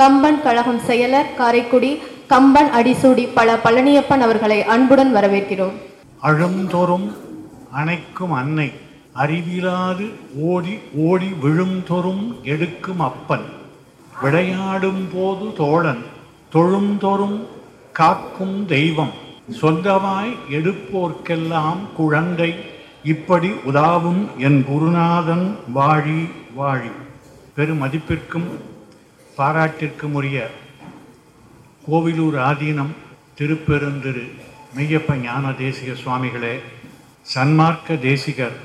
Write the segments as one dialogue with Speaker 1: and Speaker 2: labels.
Speaker 1: கம்பன் கழகம் செயலர் காரைக்குடி கம்பன் அடிசூடி பல பழனியப்பன் அவர்களை அன்புடன் வரவேற்கிறோம்.
Speaker 2: அழுந்தொறும் அணைக்கும் அன்னை அறிவிலாது ஓடி ஓடி விழுந்தொறும் எடுக்கும் அப்பன். விளையாடும் போது தோழன் தொழுந்தொறும் காக்கும் தெய்வம். சொந்தமாய் எடுப்போர்க்கெல்லாம் குழந்தை இப்படி உதாவும் என் குருநாதன் வாழி வாழி. பெருமதிப்பிற்கும் பாராட்டிற்கும் உரிய கோவிலூர் ஆதீனம் திருப்பெருந்திரு மெய்யப்ப ஞான தேசிக சுவாமிகளே சன்மார்க்க தேசிகர்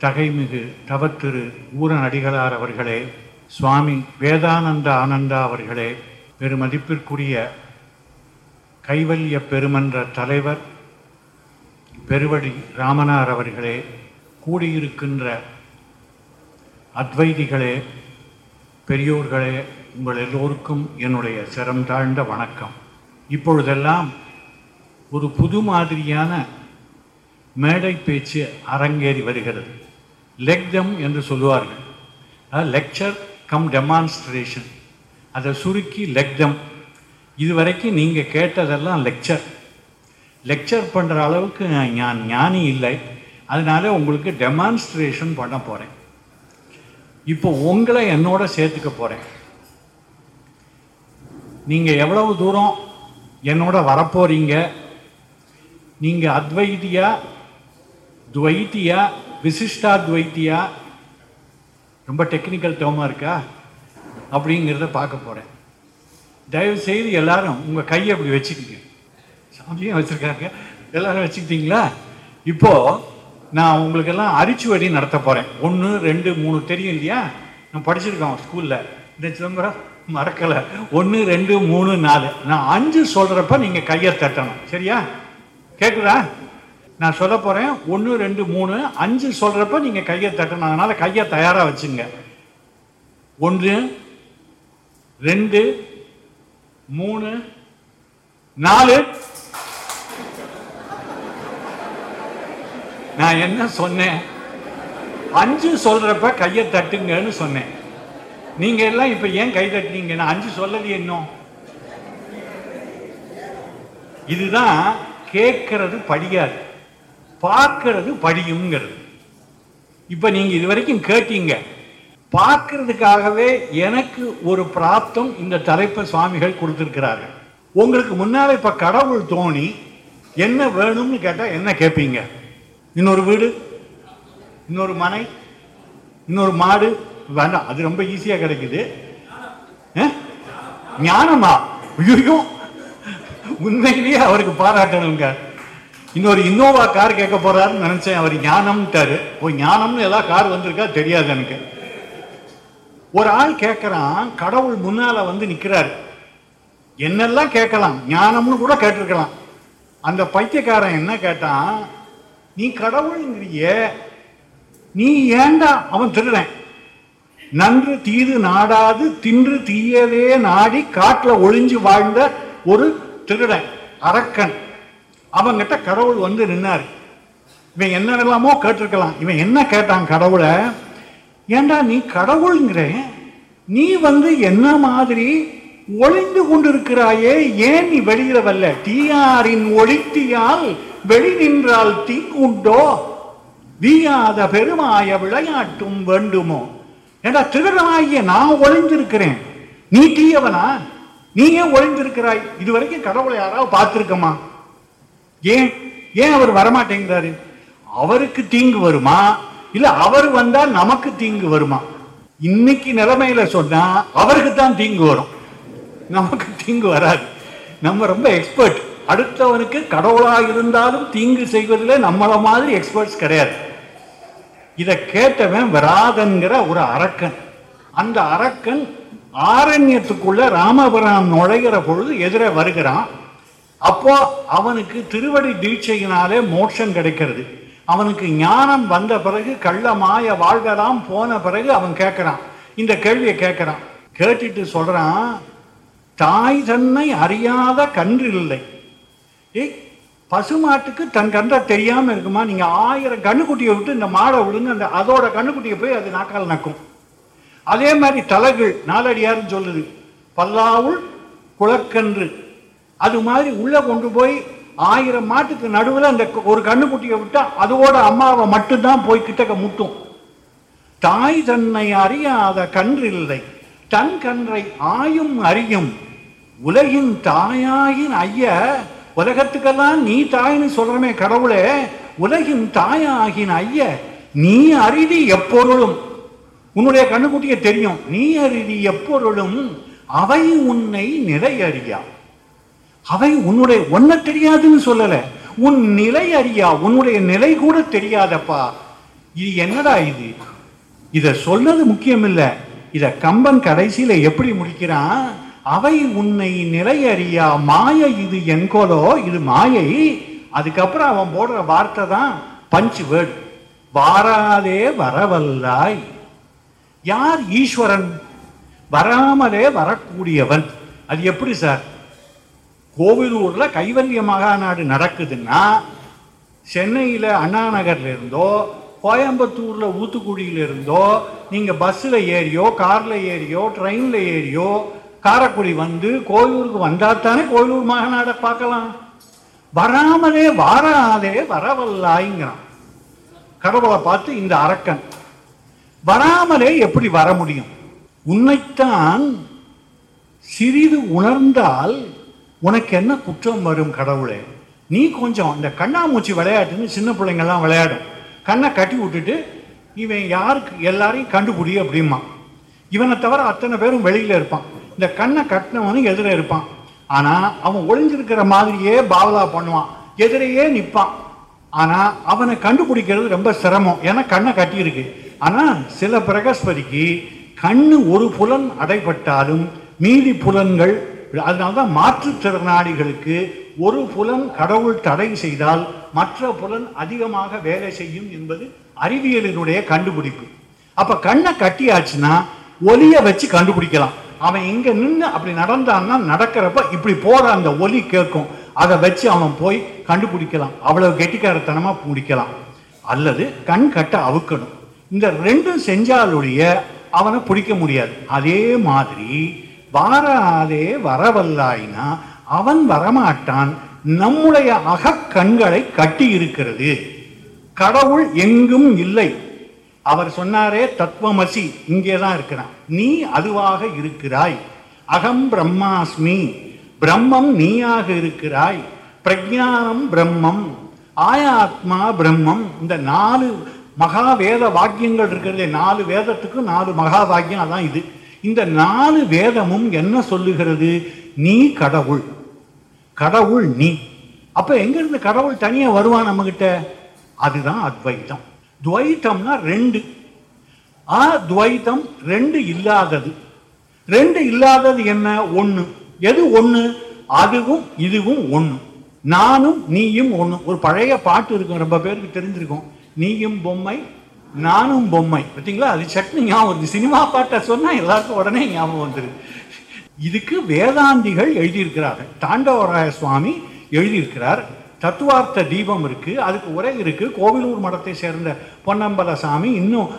Speaker 2: தகைமிகு தவத்திரு ஊரநடிகளார் அவர்களே சுவாமி வேதானந்த ஆனந்தா அவர்களே பெருமதிப்பிற்குரிய கைவல்ய பெருமன்ற தலைவர் பெருவடி ராமனார் அவர்களே கூடியிருக்கின்ற அத்வைதிகளே பெரியோர்களே உங்கள் எல்லோருக்கும் என்னுடைய சிரம் தாழ்ந்த வணக்கம். இப்பொழுதெல்லாம் ஒரு புது மாதிரியான மேடை பேச்சு அரங்கேறி வருகிறது. லெக்தம் என்று சொல்லுவார்கள். லெக்சர் கம் டெமான்ஸ்ட்ரேஷன் அதை சுருக்கி லெக்தம் இதுவரைக்கும் நீங்கள் கேட்டதெல்லாம் லெக்சர் லெக்சர் பண்ணுற அளவுக்கு நான் ஞானி இல்லை. அதனால உங்களுக்கு டெமான்ஸ்ட்ரேஷன் பண்ண போகிறேன் இப்போ உங்களை என்னோட சேர்த்துக்க போகிறேன் நீங்கள் எவ்வளவு தூரம் என்னோட வரப்போறீங்க? நீங்கள் அத்வைத்தியா துவைத்தியா விசிஷ்டா துவைத்தியா? ரொம்ப டெக்னிக்கல் டேர்மாக இருக்கா? அப்படிங்கிறத பார்க்க போகிறேன் தயவு செய்து எல்லாரும் உங்கள் கையை அப்படி வச்சுக்கிங்க. சாமியும் வச்சுருக்காங்க. எல்லாரும் வச்சுக்கிட்டீங்களா? இப்போது நான் உங்களுக்கெல்லாம் அரிச்சுவடி நடத்த போகிறேன் ஒன்று ரெண்டு மூணு தெரியும் இல்லையா? நான் படிச்சிருக்கோம் ஸ்கூலில் இந்த சிதம்பரம் மறக்கலை. ஒன்று ரெண்டு மூணு நாலு. நான் அஞ்சு சொல்கிறப்ப நீங்கள் கையை தட்டணும் சரியா? கேட்குதா நான் சொல்ல போகிறேன் ஒன்று ரெண்டு மூணு அஞ்சு சொல்கிறப்ப நீங்கள் கையை தட்டணும் அதனால் கையை தயாராக வச்சுங்க. ஒன்று ரெண்டு மூணு நாலு. நான் என்ன சொன்னேன்? அஞ்சு சொல்றப்ப கையை தட்டுங்கன்னு சொன்னேன். நீங்க எல்லாம் இப்ப ஏன் கை தட்டினீங்க? நான் அஞ்சு சொல்லது இன்னும். இதுதான் கேட்கறது படியாது. பார்க்கறது படியுங்கிறது இப்ப நீங்க இது வரைக்கும் கேட்டீங்க. பார்க்கறதுக்காகவே எனக்கு ஒரு பிராப்தம் இந்த தலைப்பை சுவாமிகள் கொடுத்திருக்கிறார்கள். உங்களுக்கு முன்னால இப்ப கடவுள் தோணி என்ன வேணும்னு கேட்டா என்ன கேட்பீங்க இன்னொரு வீடு இன்னொரு மனை இன்னொரு மாடு. வேண்டாம் அது ரொம்ப ஈஸியாக கிடைக்குது. ஞானமா? ஐயோ உண்மையிலேயே அவருக்கு பாராட்டணுங்க. இன்னொரு இன்னோவா கார் கேட்க போறாருன்னு நினைச்சேன். அவர் ஞானம்ட்டாரு. ஓ ஞானம்னு ஏதாவது கார் வந்திருக்கா? தெரியாது எனக்கு. ஒரு ஆள் கேட்கறான் கடவுள் முன்னால வந்து நிக்கிறாரு. என்னெல்லாம் கேட்கலாம்? ஞானம்னு கூட கேட்டிருக்கலாம். அந்த பைத்தியக்காரன் என்ன கேட்டான்? நீ கடவுள்ங்கிறிய நீ ஏண்டா? அவன் திருடன். நன்று தீது நாடாது தின்று தீயவே நாடி காட்டில் ஒளிஞ்சு வாழ்ந்த ஒரு திருடன் அரக்கன். அவங்கிட்ட கடவுள் வந்து நின்னாரு. இவன் என்னெல்லாமோ கேட்டிருக்கலாம். இவன் என்ன கேட்டான் கடவுளை? ஏண்டா நீ கடவுள்ங்கிற? நீ வந்து என்ன மாதிரி ஒளிந்து கொண்டிருக்கிறாயே? ஏன் நீ வெளியில வரல? தீயாரின் ஒளித்தியால் வெளி நின்றால் தீங்குண்டோ? வீயாத பெருமாய விளையாட்டும் வேண்டுமோ? ஏண்டா திருடனாகிய நான் ஒளிந்திருக்கிறேன். நீ தீயவனா? நீ ஏன் ஒளிந்திருக்கிறாய். இது வரைக்கும் கடவுளை யாராவது பார்த்திருக்கமா? ஏன்? ஏன் அவர் வரமாட்டேங்கிறாரு? அவருக்கு தீங்கு வருமா? இல்ல அவர் வந்தா நமக்கு தீங்கு வருமா? இன்னைக்கு நிலைமையில சொன்னா அவருக்கு தான் தீங்கு வரும். நமக்கு தீங்கு வராது. நம்ம ரொம்ப எக்ஸ்பர்ட் அடுத்தவனுக்கு கடவுளாக இருந்தாலும் தீங்கு செய்வதில் நம்மளை மாதிரி எக்ஸ்பர்ட்ஸ் கிடையாது. இதை கேட்டவன் வராதன்கிற ஒரு அரக்கன். அந்த அரக்கன் ஆரண்யத்துக்குள்ள ராமபுரம் நுழைகிற பொழுது எதிரே வருகிறான். அப்போ அவனுக்கு திருவடி தீட்சையினாலே மோட்சம் கிடைக்கிறது. அவனுக்கு ஞானம் வந்த பிறகு கள்ள மாய வாழ்கலாம் போன பிறகு அவன் கேட்கிறான். இந்த கேள்வியை கேட்கிறான். கேட்டுட்டு சொல்றான் தாய் தன்னை அறியாத கன்று இல்லை பசுமாட்டுக்கு தன் கன்றை தெரியாமல் இருக்குமா? நீங்கள் ஆயிரம் கண்ணுக்குட்டியை விட்டு இந்த மாடை விடுங்க அந்த அதோட கண்ணுக்குட்டியை போய் அது நாக்கால் நக்கும். அதே மாதிரி தலைகள் நாலடியார்னு சொல்லுது. பல்லாவுள் குளக்கன்று. அது மாதிரி உள்ளே கொண்டு போய் ஆயிரம் மாட்டுக்கு நடுவில் அந்த ஒரு கண்ணுக்குட்டியை விட்டால் அதோட அம்மாவை மட்டும்தான் போய் கிட்டக்க முட்டும். தாய் தன்னை அறியாத கன்றில்லை தன் கன்றை ஆயும் அறியும். உலகின் தாயாயின் ஐய உலகத்துக்கெல்லாம் நீ தாய்னு சொல்றமே கடவுளே உலகின் தாயாகின ஐய நீ அறிதி எப்பொருளும். உன்னுடைய கண்ணுக்குட்டியை தெரியும் நீ அறிதி எப்பொருளும் அவை உன்னை நிலை அறியா அவை உன்னுடைய ஒன்ன தெரியாதுன்னு சொல்லல உன் நிலை அறியா உன்னுடைய நிலை கூட தெரியாதப்பா. இது என்னடா இது? இத சொல்றது முக்கியம் இல்லை இத கம்பன் கடைசியில எப்படி முடிக்கிறான்? அவை உன்னை நிலையறியா? மாய மாயை இது எங்கோலோ? இது மாயை. அதுக்கப்புறம் அவன் போடுற வார்த்தை தான் பஞ்ச் வேர்டு வாராதே வரவல்லாய். யார் ஈஸ்வரன்? வராமலே வரக்கூடியவன். அது எப்படி சார்? கோவிலூர்ல கைவல்ய மகாநாடு நடக்குதுன்னா சென்னையில அண்ணா நகர்ல இருந்தோ கோயம்புத்தூர்ல ஊத்துக்குடியில இருந்தோ நீங்க பஸ்ல ஏறியோ கார்ல ஏறியோ ட்ரெயின்ல ஏறியோ காரைக்குடி வந்து கோயிலூருக்கு வந்தால் தானே கோயிலூர் மகாநாடை பார்க்கலாம். வராமலே வாராதே வரவல்லாய்ங்கிறான். கடவுளை பார்த்து இந்த அரக்கன் வராமலே எப்படி வர முடியும்? உன்னைத்தான் சிறிது உணர்ந்தால் உனக்கு என்ன குற்றம் வரும் கடவுளே? நீ கொஞ்சம் இந்த கண்ணாமூச்சி விளையாட்டுன்னு சின்ன பிள்ளைங்கள்லாம் விளையாடும். கண்ணை கட்டி விட்டுட்டு இவன் யாருக்கு எல்லாரையும் கண்டுபிடி அப்படிமா இவனை தவிர அத்தனை பேரும் வெளியில் இருப்பான். இந்த கண்ணை கட்டினவனும் எதிர இருப்பான். ஆனா அவன் ஒளிஞ்சிருக்கிற மாதிரியே பாவலா பண்ணுவான். எதிரையே நிற்பான் ஆனா அவனை கண்டுபிடிக்கிறது ரொம்ப சிரமம். ஏன்னா கண்ணை கட்டியிருக்கு. ஆனால் ஆனா சில பிரகஸ்பதிக்கு கண்ணு ஒரு புலன் அடைபட்டாலும் மீதி புலன்கள் அதனால்தான் மாற்றுத்திறனாளிகளுக்கு ஒரு புலன் கடவுள் தடை செய்தால் மற்ற புலன் அதிகமாக வேலை செய்யும் என்பது அறிவியலினுடைய கண்டுபிடிப்பு. அப்ப கண்ணை கட்டியாச்சுன்னா ஒலியை வச்சு கண்டுபிடிக்கலாம். அவன் இங்க நின்று அப்படி நடந்தான்னா நடக்கிறப்ப இப்படி போற அந்த ஒலி கேட்கும் அதை வச்சு அவன் போய் கண்டுபிடிக்கலாம். அவ்வளவு கெட்டிக்காரத்தனமா பிடிக்கலாம். அல்லது கண் கட்ட அவுக்கணும். இந்த ரெண்டும் செஞ்சாலுடைய அவனை பிடிக்க முடியாது. அதே மாதிரி வாராதே வரவல்லாயினா அவன் வரமாட்டான். நம்முடைய அகக்கண்களை கட்டி இருக்கிறது. கடவுள் எங்கும் இல்லை. அவர் சொன்னாரே தத்துவமசி இங்கே தான் இருக்கிறான். நீ அதுவாக இருக்கிறாய். அகம் பிரம்மாஸ்மி பிரம்மம் நீயாக இருக்கிறாய். பிரஜானம் பிரம்மம் ஆயாத்மா பிரம்மம். இந்த நாலு மகா வேத வாக்கியங்கள் இருக்கிறதே நாலு வேதத்துக்கும் நாலு மகா வாக்கியம் அதான் இது. இந்த நாலு வேதமும் என்ன சொல்லுகிறது? நீ கடவுள். கடவுள் நீ. அப்ப எங்க இருந்து கடவுள் தனியா வருவான் நம்மக்கிட்ட அதுதான் அத்வைதம். துவைத்தம்னா ரெண்டு. ஆ துவைத்தம் ரெண்டு இல்லாதது. ரெண்டு இல்லாதது என்ன? ஒன்று எது ஒன்று அதுவும் இதுவும் ஒன்று நானும் நீயும் ஒன்று ஒரு பழைய பாட்டு இருக்கும் ரொம்ப பேருக்கு தெரிஞ்சிருக்கும். நீயும் பொம்மை நானும் பொம்மை. பார்த்தீங்களா? அது சட்னி ஞாபகம் வருது. சினிமா பாட்டை சொன்னால் எல்லாருக்கும் உடனே ஞாபகம் வந்துருது இதுக்கு வேதாந்திகள் எழுதியிருக்கிறார்கள். தாண்டவராய சுவாமி எழுதியிருக்கிறார். தத்துவார்த்த தீபம் இருக்குது அதுக்கு உரை இருக்குது கோவிலூர் மடத்தை சேர்ந்த பொன்னம்பல சாமி இன்னும்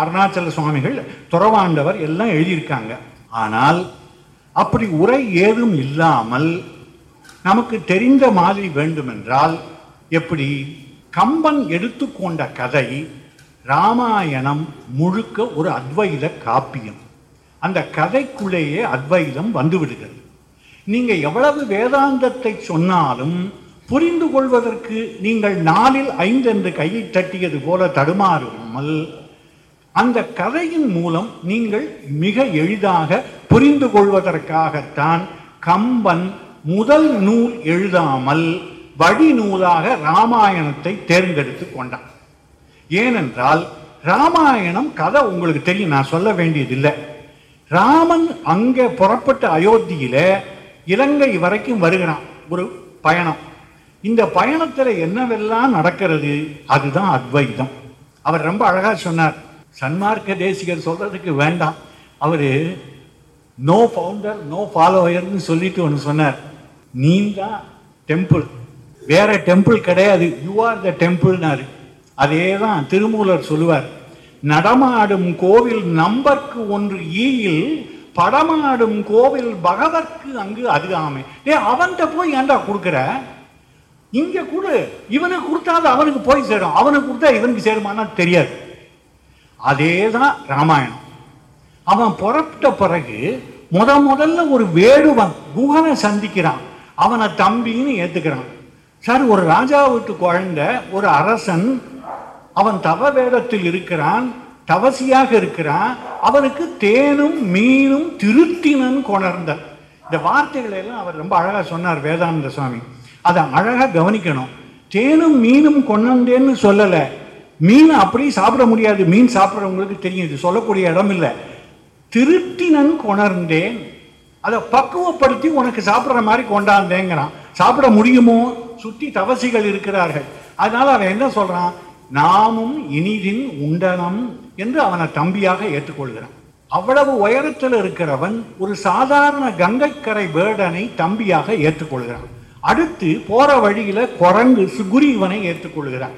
Speaker 2: அருணாச்சல சுவாமிகள் துறவாண்டவர் எல்லாம் எழுதியிருக்காங்க. ஆனால் அப்படி உரை ஏதும் இல்லாமல் நமக்கு தெரிந்த மாதிரி வேண்டுமென்றால் எப்படி கம்பன் எடுத்துக்கொண்ட கதை ராமாயணம் முழுக்க ஒரு அத்வைத காப்பியம். அந்த கதைக்குள்ளேயே அத்வைதம் வந்துவிடுகிறது. நீங்கள் எவ்வளவு வேதாந்தத்தை சொன்னாலும் புரிந்து கொள்வதற்கு நீங்கள் நாலில் ஐந்து என்று கையை தட்டியது போல தடுமாறாமல் அந்த கதையின் மூலம் நீங்கள் மிக எளிதாக புரிந்து கொள்வதற்காகத்தான் கம்பன் முதல் நூல் எழுதாமல் வடிநூலாக ராமாயணத்தை தேர்ந்தெடுத்து கொண்டான். ஏனென்றால் ராமாயணம் கதை உங்களுக்கு தெரியும் நான் சொல்ல வேண்டியதில்லை. ராமன் அங்கே புறப்பட்ட அயோத்தியில இலங்கை வரைக்கும் வருகிறான் ஒரு பயணம். இந்த பயணத்துல என்னவெல்லாம் நடக்கிறது அதுதான் அத்வைதம். அவர் ரொம்ப அழகா சொன்னார். சன்மார்க்க தேசிகர் சொல்றதுக்கு வேண்டாம். அவரு நோ ஃபவுண்டர் நோ ஃபாலோயர்னு சொல்லிட்டு ஒன்று சொன்னார். நீ தான் டெம்பிள் வேற டெம்பிள் கிடையாது. யூ ஆர் த டெம்பிள்னாரு அதே தான் திருமூலர் சொல்லுவார். நடமாடும் கோவில் நம்பர்க்கு ஒன்று ஈயில் படமாடும் கோவில் பகவர்க்கு அங்கு அதுகாமை ஏ அவன்கிட்ட போய் ஏன்டா கொடுக்குற? இங்க கொடு. இவனுக்கு கொடுத்தாது அவனுக்கு போய் சேரும். அவனுக்கு கொடுத்தா இவனுக்கு சேருமானா தெரியாது. அதே தான் ராமாயணம். அவன் புறப்பட்ட பிறகு முத முதல்ல ஒரு வேடுவன் குகனை சந்திக்கிறான். அவனை தம்பின்னு ஏத்துக்கிறான். சார் ஒரு ராஜா வீட்டு குழந்தை ஒரு அரசன் அவன் தவ வேடத்தில் இருக்கிறான் தவசியாக இருக்கிறான். அவனுக்கு தேனும் மீனும் திருத்தினன் கொணர்ந்த இந்த வார்த்தைகளை எல்லாம் அவர் ரொம்ப அழகா சொன்னார் வேதானந்த சுவாமி. அதை அழகாக கவனிக்கணும். தேனும் மீனும் கொண்டேன்னு சொல்லலை. மீன் அப்படி சாப்பிட முடியாது. மீன் சாப்பிட்றவங்களுக்கு தெரியும். இது சொல்லக்கூடிய இடம் இல்லை. திருட்டினன் கொணர்ந்தேன். அதை பக்குவப்படுத்தி உனக்கு சாப்பிட்ற மாதிரி கொண்டாந்தேங்கிறான். சாப்பிட முடியுமோ? சுற்றி தவசிகள் இருக்கிறார்கள். அதனால அவன் என்ன சொல்றான்? நாமும் இனிதின் உண்டனம் என்று அவனை தம்பியாக ஏற்றுக்கொள்கிறான். அவ்வளவு உயரத்தில் இருக்கிறவன் ஒரு சாதாரண கங்கைக்கரை வேடனை தம்பியாக ஏற்றுக்கொள்கிறான். அடுத்து போற வழியில குரங்கு சுகுரீவனை ஏற்றுக்கொள்கிறான்.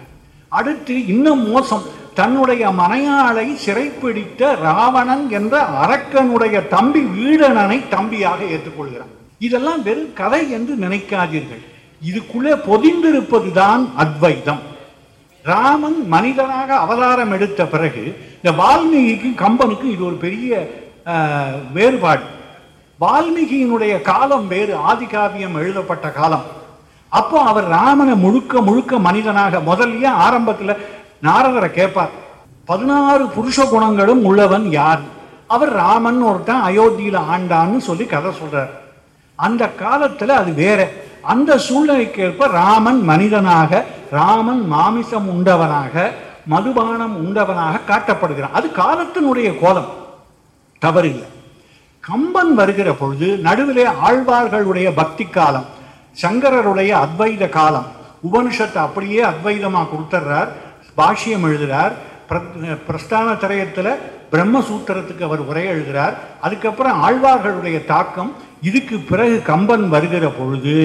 Speaker 2: அடுத்து இன்னும் மோசம் தன்னுடைய மனையாளை சிறைப்பிடித்த ராவணன் என்ற அரக்கனுடைய தம்பி வீடனனை தம்பியாக ஏற்றுக்கொள்கிறான். இதெல்லாம் வெறும் கதை என்று நினைக்காதீர்கள். இதுக்குள்ளே பொதிந்திருப்பதுதான் அத்வைதம். ராமன் மனிதனாக அவதாரம் எடுத்த பிறகு இந்த வால்மீகிக்கும் கம்பனுக்கும் இது ஒரு பெரிய வேறுபாடு. வால்மீகியினுடைய காலம் வேறு ஆதிகாவியம் எழுதப்பட்ட காலம். அப்போ அவர் ராமனை முழுக்க முழுக்க மனிதனாக முதல்லயே ஆரம்பத்தில் நாரதரை கேட்பார் பதினாறு புருஷ குணங்களும் உள்ளவன் யார்? அவர் ராமன் ஒருத்தன் அயோத்தியில ஆண்டான்னு சொல்லி கதை சொல்றார். அந்த காலத்துல அது வேற. அந்த சூழ்நிலைக்கு ஏற்ப ராமன் மனிதனாக ராமன் மாமிசம் உண்டவனாக மதுபானம் உண்டவனாக காட்டப்படுகிறான் அது காலத்தினுடைய கோலம். தவறில்லை. கம்பன் வருகிற பொழுது நடுவிலே ஆழ்வார்களுடைய பக்தி காலம் சங்கரருடைய அத்வைத காலம். உபனிஷத்தை அப்படியே அத்வைதமாக கொடுத்துட்றார் பாஷ்யம் எழுதுகிறார் பிரஸ்தான திரையத்தில் பிரம்மசூத்திரத்துக்கு அவர் உரை எழுதுகிறார் அதுக்கப்புறம் ஆழ்வார்களுடைய தாக்கம் இதுக்கு பிறகு கம்பன் வருகிற பொழுது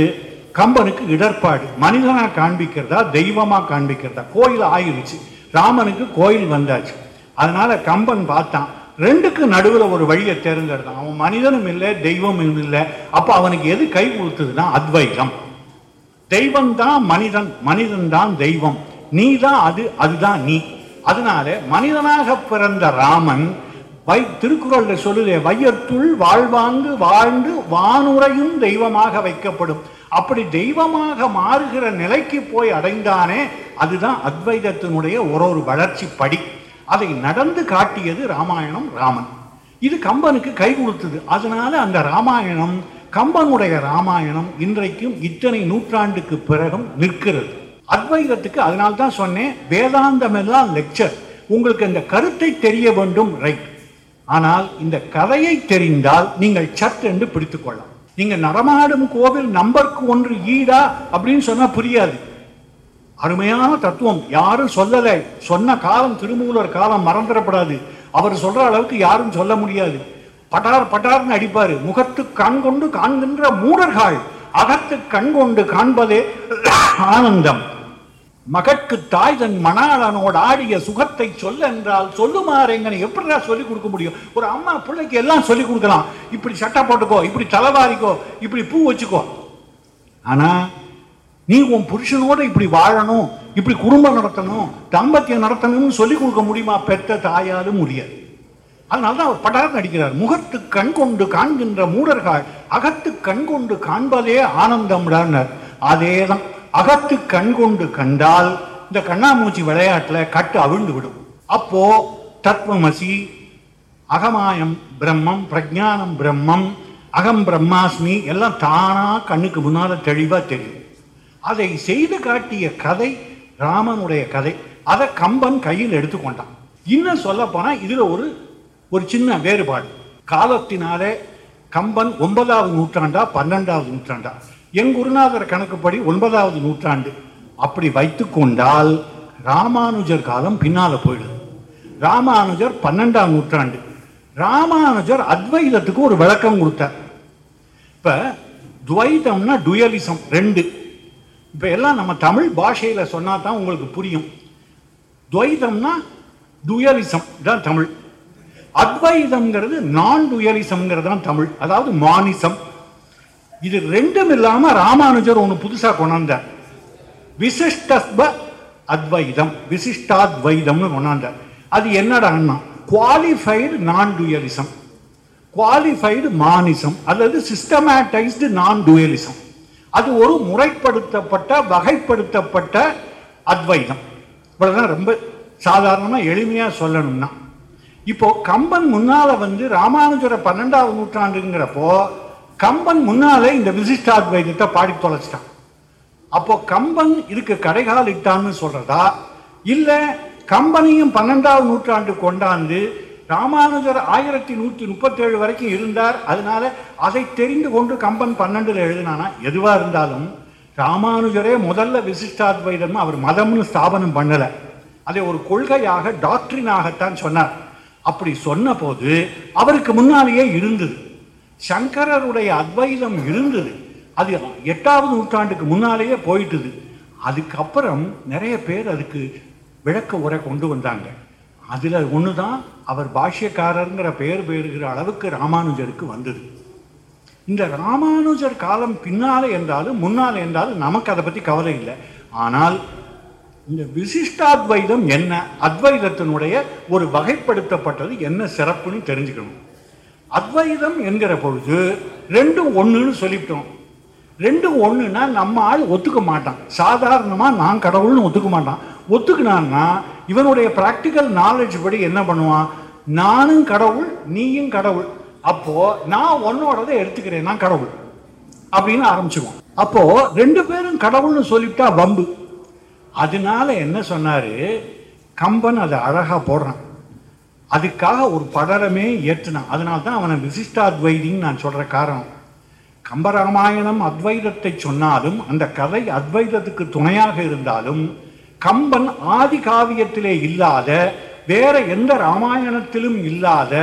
Speaker 2: கம்பனுக்கு இடர்பாடு. மனிதனாக காண்பிக்கிறதா தெய்வமாக காண்பிக்கிறதா? கோயில் ஆயிடுச்சு. ராமனுக்கு கோயில் வந்தாச்சு. அதனால் கம்பன் பார்த்தான். ரெண்டுக்கு நடுவில் ஒரு வழியை தேர்ந்தெடுத்தான். அவன் மனிதனும் இல்லை தெய்வமும் இல்லை. அப்போ அவனுக்கு எது கை கொடுத்ததுன்னா அத்வைதம். தெய்வம் தான் மனிதன் மனிதன் தான் தெய்வம். நீ தான் அது அதுதான் நீ. அதனால மனிதனாக பிறந்த ராமன் வை திருக்குறளில் சொல்லுதே வையத்துள் வாழ்வாங்கு வாழ்ந்து வானுரையும் தெய்வமாக வைக்கப்படும். அப்படி தெய்வமாக மாறுகிற நிலைக்கு போய் அடைந்தானே அதுதான் அத்வைதத்தினுடைய ஒரு ஒரு வளர்ச்சி படி அதை நடந்து காட்டியது ராமாயணம் ராமன். இது கம்பனுக்கு கை கொடுத்தது. அதனால அந்த ராமாயணம் கம்பனுடைய ராமாயணம் இன்றைக்கும் இத்தனை நூற்றாண்டுக்கு பிறகும் நிற்கிறது. அத்வைதத்துக்கு அதனால தான் சொன்னேன் வேதாந்தம் எல்லாம் லெக்சர் உங்களுக்கு இந்த கருத்தை தெரிய வேண்டும் ரைட் ஆனால் இந்த கதையை தெரிந்தால் நீங்கள் சட்டென்று பிடித்துக் கொள்ளலாம். நீங்க நடமாடும் கோவில் நம்பருக்கு ஒன்று ஈடா அப்படின்னு சொன்னா புரியாது. அருமையான தத்துவம். யாரும் சொல்லலை. சொன்ன காலம் திருமூலர் காலம் மறந்துடப்படாது. அவர் சொல்ற அளவுக்கு யாரும் சொல்ல முடியாது. பட்டார் பட்டார்னு அடிப்பாரு. முகத்து கண் கொண்டு காண்கின்ற மூடர்கள் அகத்து கண் கொண்டு காண்பதே ஆனந்தம். மகற்கு தாய் தன் மணாளனோடு ஆடிய சுகத்தை சொல்ல என்றால் சொல்லுமாறு எங்கனை எப்படிடா சொல்லி கொடுக்க முடியும்? ஒரு அம்மா பிள்ளைக்கு எல்லாம் சொல்லி கொடுக்கலாம். இப்படி சட்டை போட்டுக்கோ இப்படி தலைவாரிக்கோ இப்படி பூ வச்சுக்கோ. ஆனா நீ உன் புருஷனோட இப்படி வாழணும் இப்படி குடும்பம் நடத்தணும் தம்பத்தியம் நடத்தணும்னு சொல்லி கொடுக்க முடியுமா? பெற்ற தாயாலும் முடியாது. அதனால தான் அவர் பட்டாரம் அடிக்கிறார். முகத்து கண் கொண்டு காண்கின்ற மூடர்கள் அகத்து கண் கொண்டு காண்பதே ஆனந்தம்டான்னார் அதேதான் அகத்து கண் கொண்டு கண்டால் இந்த கண்ணாமூச்சி விளையாட்டுல கட்டு அவிழ்ந்து விடும். அப்போ தத்துவமசி அகமாயம் பிரம்மம் பிரஜானம் பிரம்மம் அகம் பிரம்மாஸ்மி எல்லாம் தானா கண்ணுக்கு முன்னால் தெளிவாக தெரியும். அதை செய்து காட்டிய கதை ராமனுடைய கதை. அதை கம்பன் கையில் எடுத்துக்கொண்டான் இன்னும் சொல்ல போனால் இதில் ஒரு ஒரு சின்ன வேறுபாடு. காலத்தினாலே கம்பன் ஒன்பதாவது நூற்றாண்டா பன்னெண்டாவது நூற்றாண்டா? என் குருநாதர் கணக்குப்படி ஒன்பதாவது நூற்றாண்டு. அப்படி வைத்துக்கொண்டால் ராமானுஜர் காலம் பின்னால் போயிடுது. ராமானுஜர் பன்னெண்டாம் நூற்றாண்டு. ராமானுஜர் அத்வைதத்துக்கு ஒரு விளக்கம் கொடுத்தார். இப்போ துவைதம்னா டுயலிசம் ரெண்டு. இப்போ எல்லாம் நம்ம தமிழ் பாஷையில் சொன்னா தான் உங்களுக்கு புரியும். துவைதம்னா டுயலிசம் தான் தமிழ். அத்வைதம்ங்கிறது நான் டுயலிசம்ங்கிறது தான் தமிழ். அதாவது மானிசம். இது ரெண்டும் இல்லாமல் ராமானுஜர் ஒன்று புதுசாக கொண்டாந்தார். விசிஷ்டஸ்ப அத்வைதம் விசிஷ்டாத்வைதம்னு கொண்டாந்தார். அது என்னடான்னா குவாலிஃபைடு நான் டுயலிசம் குவாலிஃபைடு மானிசம் அல்லது சிஸ்டமேட்டைஸ்டு நான் டுயலிசம் அது ஒரு முறைப்படுத்தப்பட்ட வகைப்படுத்தப்பட்ட அத்வைதம். இவ்வளோதான் ரொம்ப சாதாரணமாக எளிமையாக சொல்லணும்னா. இப்போ கம்பன் முன்னால வந்து ராமானுஜரை பன்னெண்டாவது நூற்றாண்டுங்கிறப்போ கம்பன் முன்னாலே இந்த விசிஷ்டாத்வைதத்தை பாடி தொலைச்சிட்டான். அப்போ கம்பன் இதுக்கு கடைகால் இட்டான்னு சொல்கிறதா இல்லை கம்பனையும் பன்னெண்டாவது நூற்றாண்டு கொண்டாந்து ராமானுஜர் ஆயிரத்தி நூற்றி முப்பத்தேழு வரைக்கும் இருந்தார். அதனால அதை தெரிந்து கொண்டு கம்பன் பன்னெண்டுல எழுதினானா எதுவா இருந்தாலும் ராமானுஜரே முதல்ல விசிஷ்டாத்வைதம் அவர் மதம்னு ஸ்தாபனம் பண்ணல. அதை ஒரு கொள்கையாக டாக்டரினாகத்தான் சொன்னார். அப்படி சொன்ன போது அவருக்கு முன்னாலேயே இருந்தது. சங்கரருடைய அத்வைதம் இருந்தது. அது எட்டாவது நூற்றாண்டுக்கு முன்னாலேயே போயிட்டுது. அதுக்கப்புறம் நிறைய பேர் அதுக்கு விளக்க உரை கொண்டு வந்தாங்க. அதில் ஒன்று தான் அவர் பாஷ்யக்காரருங்கிற பெயர் பெயர்கிற அளவுக்கு ராமானுஜருக்கு வந்தது. இந்த ராமானுஜர் காலம் பின்னால் என்றாலும் முன்னாலே என்றாலும் நமக்கு அதை பற்றி கவலை இல்லை. ஆனால் இந்த விசிஷ்டாத்வைதம் என்ன அத்வைதத்தினுடைய ஒரு வகைப்படுத்தப்பட்டது என்ன சிறப்புன்னு தெரிஞ்சுக்கணும். அத்வைதம் என்கிற பொழுது ரெண்டும் ஒன்றுன்னு சொல்லிவிட்டோம் ரெண்டும் ஒன்றுன்னா நம்ம ஆள் ஒத்துக்க மாட்டான். சாதாரணமாக நான் கடவுள்னு ஒத்துக்க மாட்டான். ஒத்துக்கினான்னா இவனுடைய ப்ராக்டிக்கல் நாலேஜ் படி என்ன பண்ணுவான்? நானும் கடவுள் நீயும் கடவுள். அப்போ நான் உன்னோடதை எடுத்துக்கிறேன் நான் கடவுள். அப்படின்னு ஆரம்பிச்சுக்குவோம் அப்போ ரெண்டு பேரும் கடவுள்னு சொல்லிவிட்டா வம்பு. அதனால என்ன சொன்னாரு? கம்பன் அதை அழகா போடுறான். அதுக்காக ஒரு படரமே ஏற்றினான் அதனால தான் அவனை விசிஷ்டாத்வைதின்னு நான் சொல்ற காரணம். கம்பராமாயணம் அத்வைதத்தை சொன்னாலும் அந்த கதை அத்வைதத்துக்கு துணையாக இருந்தாலும் கம்பன் ஆதி காவியத்திலே இல்லாத வேற எந்த ராமாயணத்திலும் இல்லாத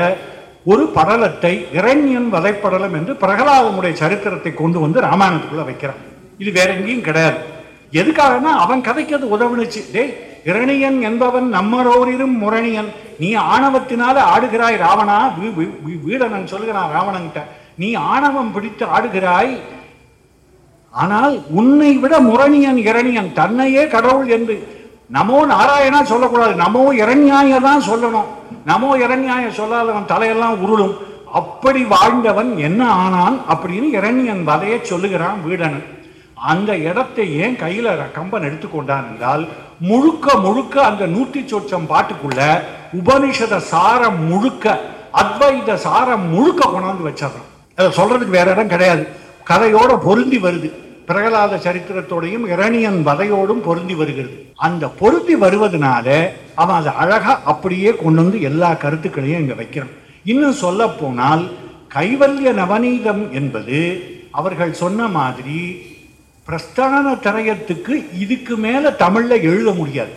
Speaker 2: ஒரு படலத்தை இரண்யன் வதைப்படலம் என்று பிரகலாதனுடைய சரித்திரத்தை கொண்டு வந்து ராமாயணத்துக்குள்ள வைக்கிறான். இது வேற எங்கேயும் கிடையாது. எதுக்காகனா அவன் கதைக்கு அது உதவுனுச்சு. டேய் இரணியன் என்பவன் நம்மரோரிரும் முரணியன். நீ ஆணவத்தினால ஆடுகிறாய் ராவணா. வீடனன் சொல்லுகிறான் ராவணன்கிட்ட. நீ ஆணவம் பிடித்து ஆடுகிறாய். ஆனால் உன்னை விட முரணியன் இரணியன் தன்னையே கடவுள் என்று நமோ நாராயணா சொல்லக்கூடாது. நமோ இரண்யாய தான் சொல்லணும். நமோ இரண்யாய சொல்லாதவன் தலையெல்லாம் உருளும். அப்படி வாழ்ந்தவன் என்ன ஆனான் அப்படின்னு இரண்யன் வதையை சொல்லுகிறான் வீடனன். அந்த இடத்தை ஏன் கையில கம்பன் எடுத்துக்கொண்டான் என்றால் முழுக்க முழுக்க அந்த நூற்றி சொச்சம் பாட்டுக்குள்ள உபனிஷத சாரம் முழுக்க அத்வைத சாரம் முழுக்க கொண்டாந்து வச்சிடறான். அதை சொல்றதுக்கு வேற இடம் கிடையாது. கதையோட பொருந்தி வருது. பிரகலாத சரித்திரத்தோடையும் இரணியன் வதையோடும் பொருந்தி வருகிறது. அந்த பொருந்தி வருவதனால அவன் அதை அழகா அப்படியே கொண்டு வந்து எல்லா கருத்துக்களையும் இங்க வைக்கிறான். இன்னும் சொல்ல போனால் கைவல்ய நவநீதம் என்பது அவர்கள் சொன்ன மாதிரி பிரஸ்தான திரயத்துக்கு இதுக்கு மேல தமிழ்ல எழுத முடியாது.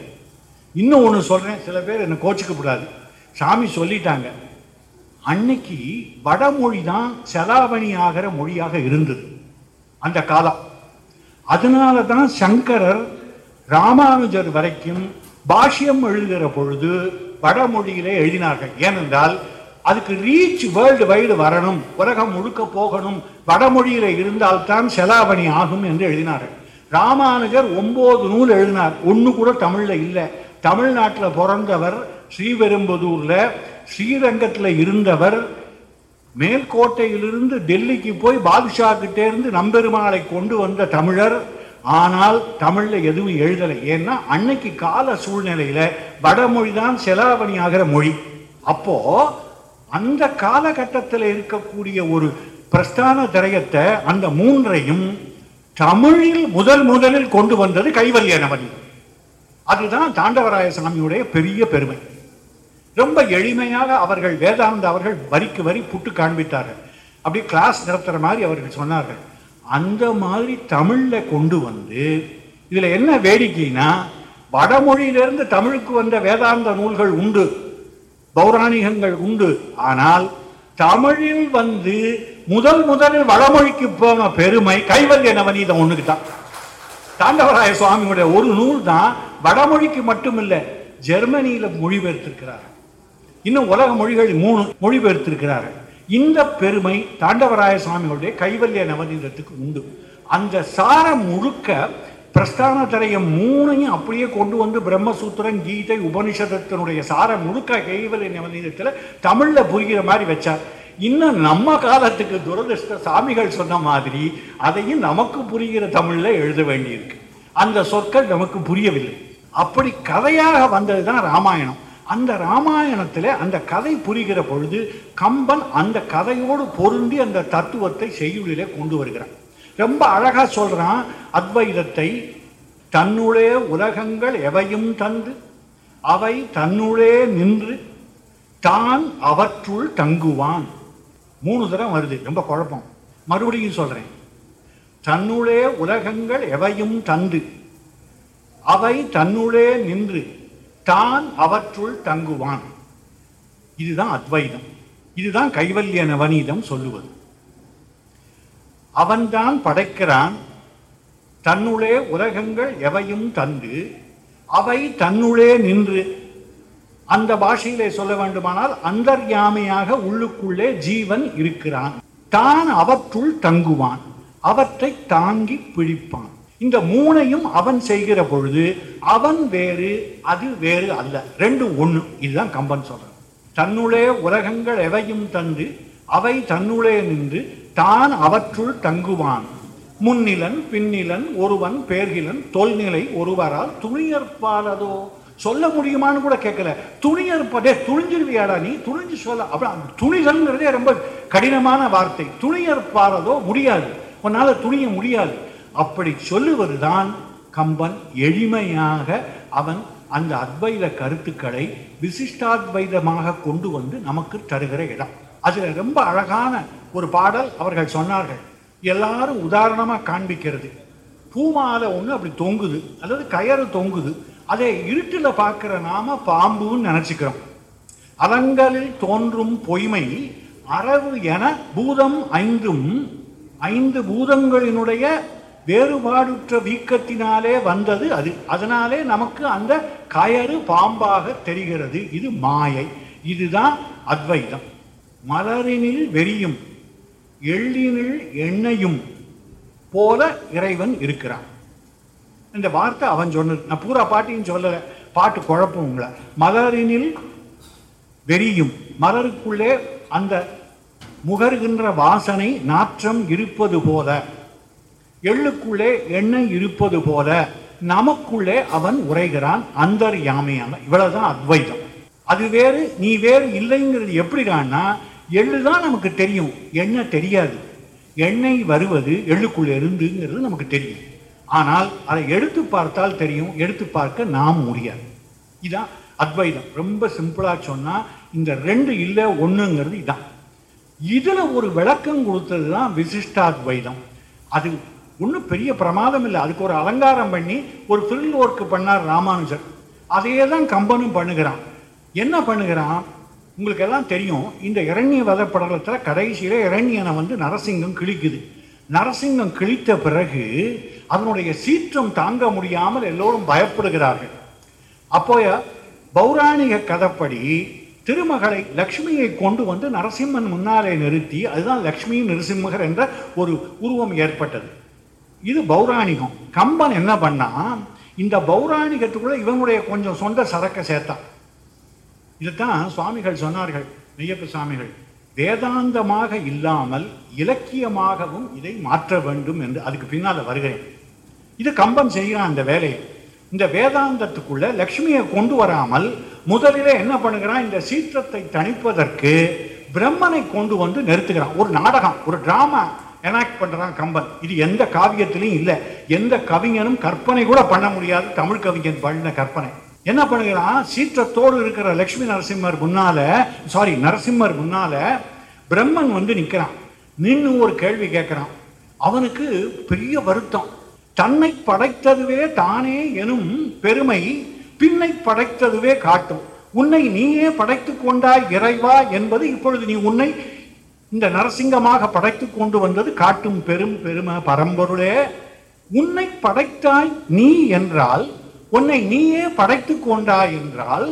Speaker 2: இன்னும் ஒன்று சொல்றேன். சில பேர் என்னை கோச்சிக்க கூடாது. சாமி சொல்லிட்டாங்க. அன்னைக்கு வடமொழி தான் செலாவணி ஆகிற மொழியாக இருந்தது. அந்த காலம். அதனால தான் சங்கரர் ராமானுஜர் வரைக்கும் பாஷ்யம் எழுதுகிற பொழுது வடமொழியிலே எழுதினார்கள். ஏனென்றால் அதுக்கு ரீச் வேர்ல்டு வைடு வரணும் உலகம் முழுக்க போகணும் வடமொழியில இருந்தால்தான் செலாவணி ஆகும் என்று எழுதினார்கள். ராமானுஜர் ஒன்பது நூல் எழுதினார். ஒன்று கூட தமிழில் இல்லை. தமிழ்நாட்டில் பிறந்தவர் ஸ்ரீபெரும்புதூரில் ஸ்ரீரங்கத்தில் இருந்தவர் மேல்கோட்டையிலிருந்து டெல்லிக்கு போய் பாதுஷா கிட்டே இருந்து நம்பெருமாளை கொண்டு வந்த தமிழர். ஆனால் தமிழில் எதுவும் எழுதலை. ஏன்னா அன்னைக்கு கால சூழ்நிலையில் வடமொழி தான் செலாவணி ஆகிற மொழி. அப்போ அந்த காலகட்டத்தில் இருக்கக்கூடிய ஒரு பிரஸ்தான திரையத்தை அந்த மூன்றையும் தமிழில் முதல் முதலில் கொண்டு வந்தது கைவல்ய நவனி அதுதான் தாண்டவராய சாமியுடைய பெரிய பெருமை. ரொம்ப எளிமையாக அவர்கள் வேதாந்த அவர்கள் வரிக்கு வரி புட்டு காண்பித்தார்கள். அப்படி கிளாஸ் நடத்துகிற மாதிரி அவர்கள் சொன்னார்கள். அந்த மாதிரி தமிழில் கொண்டு வந்து இதில் என்ன வேடிக்கைனா வடமொழியிலிருந்து தமிழுக்கு வந்த வேதாந்த நூல்கள் உண்டு பௌராணிகங்கள் உண்டு. ஆனால் தமிழில் வந்து முதல் முதலில் வடமொழிக்கு போன பெருமை கைவல்ய நவநீதம் ஒண்ணுக்கு தான் தாண்டவராய சுவாமியுடைய ஒரு நூல் தான் வடமொழிக்கு மட்டுமில்லை ஜெர்மனியில மொழிபெயர்த்திருக்கிறார்கள் இன்னும் உலக மொழிகள் மூணு மொழிபெயர்த்திருக்கிறார்கள். இந்த பெருமை தாண்டவராய சுவாமிகளுடைய கைவல்ய நவநீதத்துக்கு உண்டு. அந்த சாரம் முழுக்க பிரஸ்தான தரையம் மூணையும் அப்படியே கொண்டு வந்து பிரம்மசூத்திரம் கீதை உபனிஷதத்தினுடைய சாரம் முழுக்க கைவல்ய நவநீதத்தில் தமிழில் புரிகிற மாதிரி வச்சார். இன்னும் நம்ம காலத்துக்கு துரதிருஷ்ட சாமிகள் சொன்ன மாதிரி அதையும் நமக்கு புரிகிற தமிழில் எழுத வேண்டியிருக்கு. அந்த சொற்கள் நமக்கு புரியவில்லை. அப்படி கதையாக வந்தது தான் ராமாயணம். அந்த ராமாயணத்தில் அந்த கதை புரிகிற பொழுது கம்பன் அந்த கதையோடு பொருந்தி அந்த தத்துவத்தை செய்யுளிலே கொண்டு வருகிறான். ரொம்ப அழகாக சொல்கிறான் அத்வைதத்தை தன்னுடைய உலகங்கள் எவையும் தந்து அவை தன்னுளே நின்று தான் அவற்றுள் தங்குவான். மூணு தரம் வருது ரொம்ப குழப்பம். மறுபடியும் சொல்கிறேன் தன்னுளே உலகங்கள் எவையும் தந்து அவை தன்னுளே நின்று தான் அவற்றுள் தங்குவான். இதுதான் அத்வைதம். இதுதான் கைவல்ய நவநீதம் சொல்லுவது. அவன்தான் படைக்கிறான். தன்னுளே உலகங்கள் எவையும் தந்து அவை தன்னுளே நின்று அந்த பாஷையிலே சொல்ல வேண்டுமானால் அந்தர்யாமையாக உள்ளுக்குள்ளே ஜீவன் இருக்கிறான். தான் அவற்றுள் தங்குவான். அவற்றை தாங்கி பிடிப்பான். இந்த மூணையும் அவன் செய்கிற பொழுது அவன் வேறு அது வேறு அல்ல. ரெண்டு ஒன்று இதுதான் கம்பன் சொல்றான். தன்னுடைய உலகங்கள் எவையும் தந்து அவை தன்னுளே நின்று தான் அவற்றுள் தங்குவான். முன்னிலன் பின்னிலன் ஒருவன் பேர்கிலன் தொல்நிலை ஒருவரால் துணியற்பாலதோ? சொல்ல முடியுமான்னு கூட கேட்கல. துணியற்பதே துணிஞ்சிருவியாடா நீ? துணிஞ்சு சொல்ல. அப்புறம் துணிதல்ங்கிறதே ரொம்ப கடினமான வார்த்தை. துணியற்பாலதோ? முடியாது. உன்னால துணிய முடியாது. அப்படி சொல்லுவதுதான் கம்பன் எளிமையாக அவன் அந்த அத்வைத கருத்துக்களை விசிஷ்டாத்வைதமாக கொண்டு வந்து நமக்கு தருகிற இடம். அதில் ரொம்ப அழகான ஒரு பாடல் அவர்கள் சொன்னார்கள். எல்லாரும் உதாரணமாக காண்பிக்கிறது. பூமாலை ஒன்று அப்படி தொங்குது அல்லது கயறு தொங்குது. அதை இருட்டில் பார்க்குற நாம பாம்புன்னு நினச்சிக்கிறோம். அலங்களில் தோன்றும் பொய்மை அரவு என பூதம் ஐந்தும் ஐந்து பூதங்களினுடைய வேறுபாடுற்ற வீக்கத்தினாலே வந்தது அது. அதனாலே நமக்கு அந்த கயறு பாம்பாக தெரிகிறது. இது மாயை. இதுதான் அத்வைதம். மலரினில் வெறியும் எள்ளினில் எண்ணெயும் போல இறைவன் இருக்கிறான். இந்த வார்த்தை அவன் சொன்னது. நான் பூரா பாட்டின்னு சொல்லல. பாட்டு குழப்பம் உங்களை. மலரினில் வெறியும் மலருக்குள்ளே அந்த முகர்கின்ற வாசனை நாற்றம் இருப்பது போல. எள்ளுக்குள்ளே எண்ணெய் இருப்பது போல நமக்குள்ளே அவன் உரைகிறான் அந்தர் யாமையான இவ்வளவுதான் அத்வைதம். அது வேறு நீ வேறு இல்லைங்கிறது எப்படிடான்னா எள்ளு தான் நமக்கு தெரியும். எண்ணெய் தெரியாது. எண்ணெய் வருவது எள்ளுக்குள்ளே இருந்துங்கிறது நமக்கு தெரியும். ஆனால் அதை எடுத்து பார்த்தால் தெரியும். எடுத்து பார்க்க நாம் முடியாது. இதான் அத்வைதம். ரொம்ப சிம்பிளாக சொன்னால் இந்த ரெண்டு இல்லை ஒன்றுங்கிறது இதான். இதில் ஒரு விளக்கம் கொடுத்தது தான் விசிஷ்டாத்வைதம். அது ஒன்றும் பெரிய பிரமாதம் இல்லை. அதுக்கு ஒரு அலங்காரம் பண்ணி ஒரு ஃபில் ஒர்க் பண்ணார் ராமானுஜர். அதையே தான் கம்பனும் பண்ணுகிறான். என்ன பண்ணுகிறான்? உங்களுக்கு எல்லாம் தெரியும் இந்த இரண்ய வத படலத்தில் கடைசியில் இரண்யனை வந்து நரசிங்கம் கிழிக்குது. நரசிங்கம் கிழித்த பிறகு அதனுடைய சீற்றம் தாங்க முடியாமல் எல்லோரும் பயப்படுகிறார்கள். அப்போ பௌராணிக கதைப்படி திருமகளை லக்ஷ்மியை கொண்டு வந்து நரசிம்மன் முன்னாலே நிறுத்தி அதுதான் லக்ஷ்மி நரசிம்மகர் என்ற ஒரு உருவம் ஏற்பட்டது. இது பௌராணிகம். கம்பன் என்ன பண்ணா இந்த பௌராணிகத்துக்குள்ள இவனுடைய கொஞ்சம் சொந்த சரக்கை சேர்த்தான். இதைத்தான் சுவாமிகள் சொன்னார்கள் மெய்யப்ப சுவாமிகள் வேதாந்தமாக இல்லாமல் இலக்கியமாகவும் இதை மாற்ற வேண்டும் என்று அதுக்கு பின்னால் வருகிறேன். இது கம்பன் செய்கிறான் அந்த வேலையை. இந்த வேதாந்தத்துக்குள்ள லக்ஷ்மியை கொண்டு வராமல் முதலிலே என்ன பண்ணுகிறான் இந்த சீற்றத்தை தணிப்பதற்கு பிரம்மனை கொண்டு வந்து நிறுத்துகிறான். ஒரு நாடகம் ஒரு டிராமா எனாக்ட் பண்றான் கம்பன். இது எந்த காவியத்திலையும் இல்லை. எந்த கவிஞனும் கற்பனை கூட பண்ண முடியாது. தமிழ் கவிஞன் பண்ணின கற்பனை. என்ன பண்ணுகிறான்? சீற்றத்தோடு இருக்கிற லக்ஷ்மி நரசிம்மர் முன்னால சாரி நரசிம்மர் முன்னால பிரம்மன் வந்து நிற்கிறான் நின்று ஒரு கேள்வி கேட்கிறான் அவனுக்கு பெரிய வருத்தம். தன்னை படைத்ததுவே தானே எனும் பெருமை பின்னை படைத்ததுவே காட்டும். உன்னை நீயே படைத்து கொண்டாய் இறைவா என்பது இப்பொழுது நீ உன்னை இந்த நரசிங்கமாக படைத்து கொண்டு வந்தது காட்டும் பெரும் பெரும பரம்பொருளே. உன்னை படைத்தாய் நீ என்றால் உன்னை நீயே படைத்து கொண்டாய் என்றால்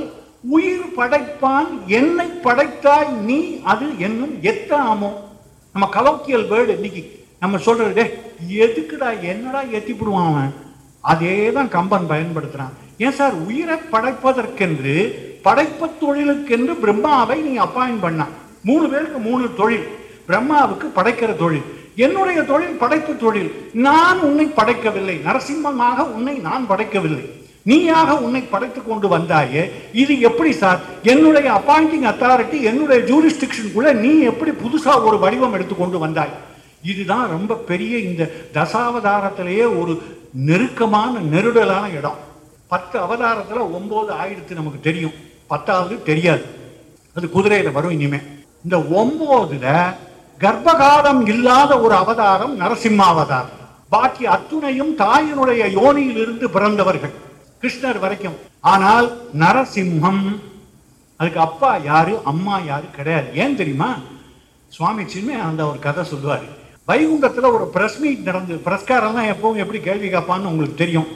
Speaker 2: உயிர் படைப்பான் என்னை படைத்தாய் நீ அது என்னும் எத்தாமோ நம்ம கலோக்கியல் வேர்டு இன்னைக்கு நம்ம சொல்றது எதுக்குடா என்னடா எத்திப்பிடுவான் அவன்? அதே தான் கம்பன் பயன்படுத்துறான். ஏன் சார் உயிரை படைப்பதற்கென்று படைப்பு தொழிலுக்கென்று பிரம்மாவை நீ அப்பாயின் பண்ணான் மூணு பேருக்கு மூணு தொழில். பிரம்மாவுக்கு படைக்கிற தொழில். என்னுடைய தொழில் படைப்பு தொழில். நான் உன்னை படைக்கவில்லை. நரசிம்மமாக உன்னை நான் படைக்கவில்லை. நீயாக உன்னை படைத்து கொண்டு வந்தாயே. இது எப்படி சார்? என்னுடைய அப்பாயிண்டிங் அத்தாரிட்டி என்னுடைய ஜூரிஸ்டிக்ஷனுக்குள்ள நீ எப்படி புதுசா ஒரு வடிவம் எடுத்து கொண்டு வந்தாய்? இதுதான் ரொம்ப பெரிய இந்த தசாவதாரத்திலேயே ஒரு நெருக்கமான நெருடலான இடம். பத்து அவதாரத்துல ஒன்பது ஆயிடுத்து நமக்கு தெரியும். பத்தாவது தெரியாது. அது குதிரையில வரும் இனிமே. இந்த ஒன்பதுல கர்ப்பகாலம் இல்லாத ஒரு அவதாரம் நரசிம்ம அவதாரம் பாக்கி அத்துணையும் தாயினுடைய யோனியில் இருந்து பிறந்தவர்கள். கிருஷ்ணர் வரைக்கும். ஆனால் நரசிம்மம் அதுக்கு அப்பா யாரு அம்மா யாரு கிடையாது. ஏன் தெரியுமா? சுவாமி அந்த ஒரு கதை சொல்லுவார். வைகுண்டத்துல ஒரு பிரஸ் மீட் நடந்து பிரஸ்காரெல்லாம் எப்பவும் எப்படி கேள்வி கேட்பான்னு உங்களுக்கு தெரியும்.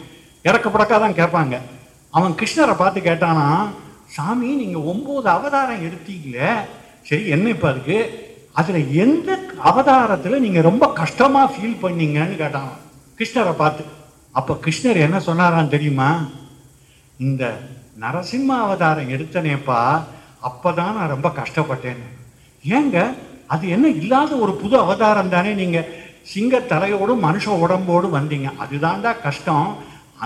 Speaker 2: இறக்க புடக்கா தான் கேட்பாங்க. அவன் கிருஷ்ணரை பார்த்து கேட்டானா சாமி நீங்கள் ஒம்பது அவதாரம் எடுத்தீங்களே சரி என்ன இப்போ அதுக்கு? அதில் எந்த அவதாரத்தில் நீங்கள் ரொம்ப கஷ்டமாக ஃபீல் பண்ணீங்கன்னு கேட்டான். கிருஷ்ணரை பார்த்து அப்போ கிருஷ்ணர் என்ன சொன்னாரான்னு தெரியுமா? இந்த நரசிம்ம அவதாரம் எடுத்தனேப்பா அப்பதான் நான் ரொம்ப கஷ்டப்பட்டேன் ஏங்க அது என்ன இல்லாத ஒரு புது அவதாரம் தானே நீங்கள் சிங்க தலையோடும் மனுஷ உடம்போடு வந்தீங்க. அதுதான்டா கஷ்டம்.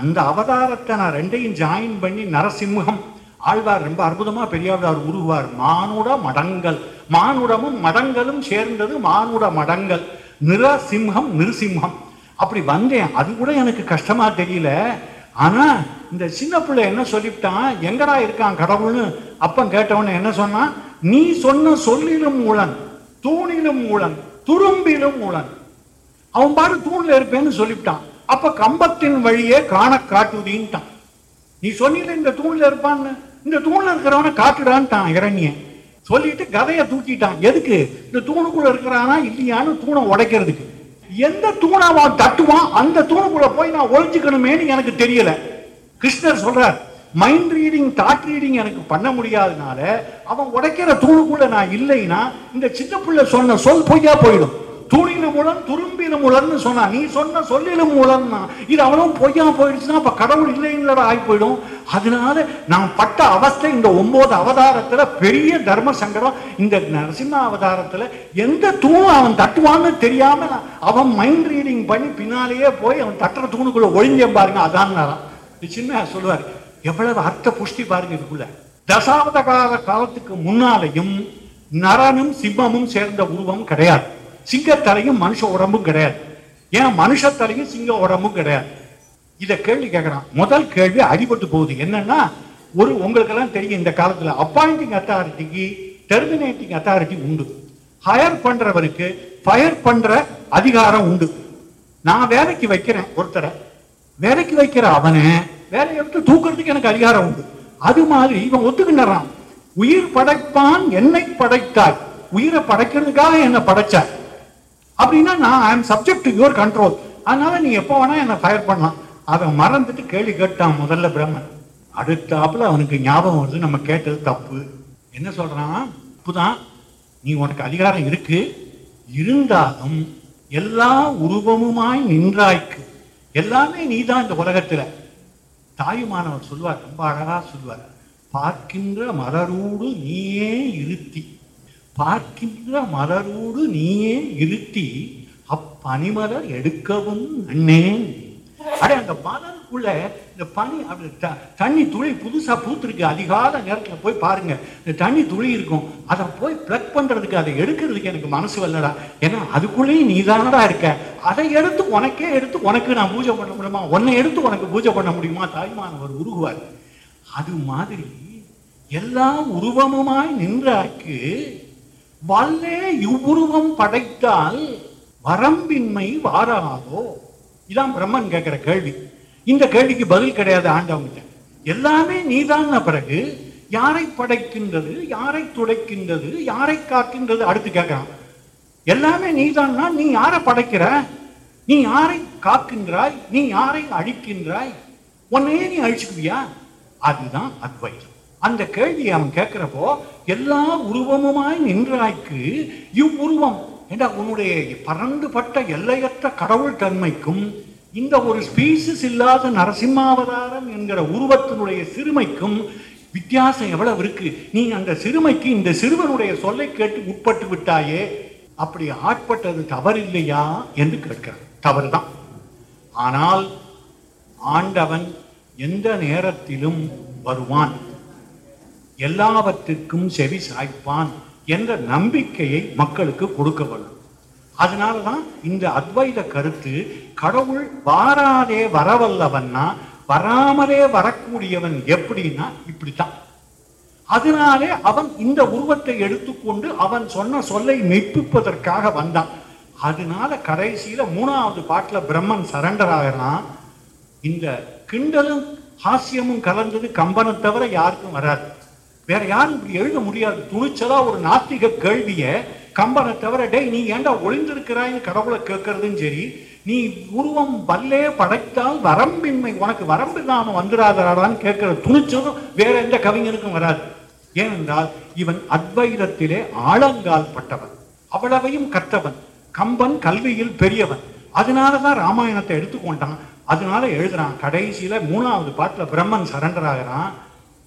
Speaker 2: அந்த அவதாரத்தை நான் ரெண்டையும் ஜாயின் பண்ணி நரசிம்மம் ஆழ்வார் ரொம்ப அற்புதமா பெரியாழ்வார் உருவார் மானுட மடங்கள். மானுடமும் மடங்களும் சேர்ந்தது மானுட மடங்கள். நிரசிம்ஹம் நிருசிம்ஹம். அப்படி வந்தேன். அது கூட எனக்கு கஷ்டமா தெரியல. ஆனா இந்த சின்ன பிள்ளை என்ன சொல்லிவிட்டான்? எங்கடா இருக்கான் கடவுள்னு? அப்பன் கேட்டவன என்ன சொன்னான்? நீ சொன்ன சொல்லிலும் மூலன் தூணிலும் மூலன் துரும்பிலும் மூலன் அவன் பாரு தூண்ல இருப்பேன்னு சொல்லிவிட்டான். அப்ப கம்பத்தின் வழியே காண காட்டுதின்ட்டான். நீ சொன்னில இந்த தூண்ல இருப்பான்னு? இந்த தூண்ல இருக்கிறவன காட்டுடான்ட்டான் இரண்யன் சொல்லிட்டு கதையை தூக்கிட்டான். எதுக்கு? இந்த தூணுக்குள்ள இருக்கிறானா இல்லையான்னு தூணை உடைக்கிறதுக்கு. எந்த தூணை அவன் தட்டுவான்? அந்த தூணுக்குள்ள போய் நான் ஒழிஞ்சுக்கணுமேனு எனக்கு தெரியல. கிருஷ்ணர் சொல்றார் மைண்ட் ரீடிங் தாட் ரீடிங் எனக்கு பண்ண முடியாதனால அவன் உடைக்கிற தூணுக்குள்ள நான் இல்லைன்னா இந்த சின்ன பிள்ளை சொன்ன சொல் பொய்யா போயிடும். தூணிலும் முழன் துரும்பிலும் உலர்னு சொன்னான் நீ சொன்ன சொல்லிலும் உலர்னா இது அவனும் பொய்யா போயிடுச்சுன்னா அப்ப கடவுள் இல்லைங்களா ஆகி போயிடும். அதனால நான் பட்ட அவஸ்தை இந்த ஒன்பது அவதாரத்துல பெரிய தர்ம சங்கடம் இந்த நரசிம்ம அவதாரத்துல எந்த தூணும் அவன் தட்டுவான்னு தெரியாம அவன் மைண்ட் ரீடிங் பண்ணி பின்னாலேயே போய் அவன் தட்டுற தூணுக்குள்ள ஒழிஞ்ச பாருங்க அதான் சின்ன சொல்லுவார் எவ்வளவு அர்த்த புஷ்டி பாருங்க இதுக்குள்ள. தசாவத கால காலத்துக்கு முன்னாலேயும் நரனும் சிம்மமும் சேர்ந்த உருவம் கிடையாது. சிங்கத்தலையும் மனுஷ உடம்பும் கிடையாது. ஏன் மனுஷத்தலையும் சிங்க உடம்பும் கிடையாது. இத கேள்வி கேட்கறான். முதல் கேள்வி அடிபட்டு போகுது. என்னன்னா ஒரு உங்களுக்கெல்லாம் தெரியும் இந்த காலத்துல அப்பாயிண்டிங் அத்தாரிட்டிக்கு டெர்மினேட்டிங் அத்தாரிட்டி உண்டு. ஹயர் பண்றவருக்கு ஃபயர் பண்ற அதிகாரம் உண்டு. நான் வேலைக்கு வைக்கிறேன் ஒருத்தரை. வேலைக்கு வைக்கிற அவனை வேலையை எடுத்து தூக்குறதுக்கு எனக்கு அதிகாரம் உண்டு. அது மாதிரி இவன் ஒத்துக்கின்றான் உயிர் படைப்பான் என்னை படைத்தாய். உயிரை படைக்கிறதுக்காக என்ன படைச்சாய். அப்படின்னா நான் I am subject to your control அதனால நீ எப்போ வேணா என்னை ஃபயர் பண்ணலாம். அவன் மறந்துட்டு கேள்வி கேட்டான் முதல்ல பிரம்மன். அடுத்தாப்புல அவனுக்கு ஞாபகம் வருது நம்ம கேட்டது தப்பு. என்ன சொல்றான்? தப்புதான் நீ உனக்கு அதிகாரம் இருக்கு. இருந்தாலும் எல்லா உருவமுமாய் நின்றாய்க்கு. எல்லாமே நீ தான் இந்த உலகத்துல. தாயுமானவர் சொல்வார் ரொம்ப அழகா சொல்வார். பார்க்கின்ற மலரோடு நீயே இருத்தி. பார்க்கின்ற மலரோடு நீயே இருத்தி அப்பனிமலர் எடுக்கவும் அண்ணே. அடே அந்த மலருக்குள்ள இந்த பனி அப்படி தண்ணி துளி புதுசா பூத்துருக்கு. அதிகால நேரத்துல போய் பாருங்க. இந்த தண்ணி துளி இருக்கும். அதை போய் பிளக் பண்றதுக்கு அதை எடுக்கிறதுக்கு எனக்கு மனசு வரலடா. ஏன்னா அதுக்குள்ளேயும் நீ இருக்க. அதை எடுத்து உனக்கே எடுத்து உனக்கு நான் பூஜை பண்ண முடியுமா? உன்னை எடுத்து உனக்கு பூஜை பண்ண முடியுமா? தாய்மானவர் உருகுவார். அது மாதிரி எல்லா உருவமுமாய் நின்றாக்கு வல்லே இவ்வுருவம் படைத்தால் வரம்பின்மை வாராதோ? இதான் பிரம்மன் கேட்கிற கேள்வி. இந்த கேள்விக்கு பதில் கிடையாது ஆண்டவங்கிட்ட. எல்லாமே நீதான் பிறகு யாரை படைக்கின்றது யாரை துடைக்கின்றது யாரை காக்கின்றது அடுத்து கேட்கிறான். எல்லாமே நீதான்னா நீ யாரை படைக்கிற? நீ யாரை காக்கின்றாய்? நீ யாரை அழிக்கின்றாய்? உன்னையே நீ அழிச்சுக்குவியா? அதுதான் அத்வைதம். அந்த கேள்வியை அவன் கேட்கிறப்போ எல்லா உருவமுமாய் நின்றாய்க்கு இவ்வுருவம் ஏண்டா உன்னுடைய பறந்துபட்ட எல்லையற்ற கடவுள் தன்மைக்கும் இந்த ஒரு ஸ்பீசிஸ் இல்லாத நரசிம்மாவதாரம் என்கிற உருவத்தினுடைய சிறுமைக்கும் வித்தியாசம் எவ்வளவு இருக்கு? நீ அந்த சிறுமைக்கு இந்த சிறுவனுடைய சொல்லை கேட்டு உட்பட்டு விட்டாயே அப்படி ஆட்பட்டது தவறு இல்லையா என்று கேட்கிறார் தவறுதான். ஆனால் ஆண்டவன் எந்த நேரத்திலும் வருவான். எல்லாவற்றிற்கும் செவி சாய்ப்பான் என்ற நம்பிக்கையை மக்களுக்கு கொடுக்க வேண்டும். அதனாலதான் இந்த அத்வைத கருத்து கடவுள் வாராதே வரவல்லவன்னா வராமலே வரக்கூடியவன் எப்படின்னா இப்படித்தான். அதனாலே அவன் இந்த உருவத்தை எடுத்துக்கொண்டு அவன் சொன்ன சொல்லை மெய்ப்பிப்பதற்காக வந்தான். அதனால கடைசியில மூணாவது பாட்டுல பிரம்மன் சரண்டர் ஆகிறான் இந்த கிண்டலும் ஹாஸ்யமும் கலந்தது கம்பனை தவிர யாருக்கும் வராது. வேற யாரும் இப்படி எழுத முடியாது. துணிச்சலா ஒரு நாத்திக கேள்விய கம்பனை தவிர டேய் நீ ஏன்டா ஒளிந்திருக்கிறாய்ன்னு கடவுளை கேட்கறதும் சரி நீ உருவம் வல்லே படைத்தால் வரம்பின்மை உனக்கு வரம்பு இல்லாம வந்துடாதாடான்னு கேட்கிற துணிச்சலும் வேற எந்த கவிஞனுக்கும் வராது. ஏனென்றால் இவன் அத்வைதத்திலே ஆழங்கால் பட்டவன் அவ்வளவையும் கற்றவன். கம்பன் கல்வியில் பெரியவன். அதனாலதான் ராமாயணத்தை எடுத்துக்கொண்டான் அதனால எழுதுறான். கடைசியில மூணாவது பாட்டுல பிரம்மன் சரண்டர் ஆகிறான்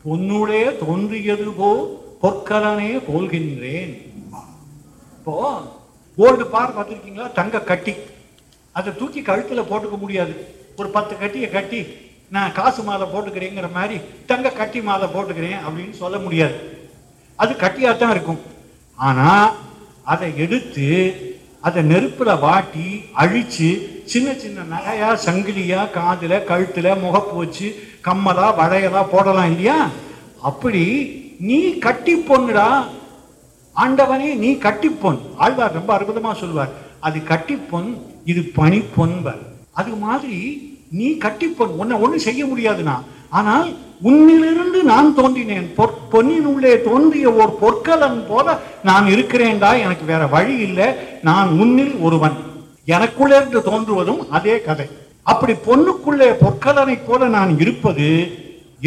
Speaker 2: பொன்னுடைய தோன்றியது போல் பொற்கலனே போல்கின்றேன். இப்போ கோல்டு பார் பார்த்துருக்கீங்களா? தங்க கட்டி. அதை தூக்கி கழுத்தில் போட்டுக்க முடியாது. ஒரு பத்து கட்டியை கட்டி நான் காசு மாலை போட்டுக்கிறேங்கிற மாதிரி தங்க கட்டி மாலை போட்டுக்கிறேன் அப்படின்னு சொல்ல முடியாது. அது கட்டியாக தான் இருக்கும். ஆனால் அதை எடுத்து அதை நெருப்பில் வாட்டி அழித்து சின்ன சின்ன நகையாக சங்கிலியாக காதில் கழுத்தில் முகப்பு வச்சு கம்மலா வளையலா போடலாம் இல்லையா? அப்படி நீ கட்டி பொண்ணுடா ஆண்டவனே நீ கட்டிப்பொன் ஆழ்வார் ரொம்ப அற்புதமா சொல்வார். அது கட்டிப்பொன் இது பனிப்பொன்பர் அது மாதிரி நீ கட்டிப்பொன் உன்னை ஒண்ணும் செய்ய முடியாதுண்ணா. ஆனால் உன்னிலிருந்து நான் தோன்றினேன். பொற் பொன்னினுள்ளே தோன்றிய ஓர் பொற்கலன் போல நான் இருக்கிறேன்டா. எனக்கு வேற வழி இல்லை. நான் உன்னில் ஒருவன். எனக்குள்ளே இருந்து தோன்றுவதும் அதே கதை. அப்படி பொண்ணுக்குள்ளே பொற்கலனை போல நான் இருப்பது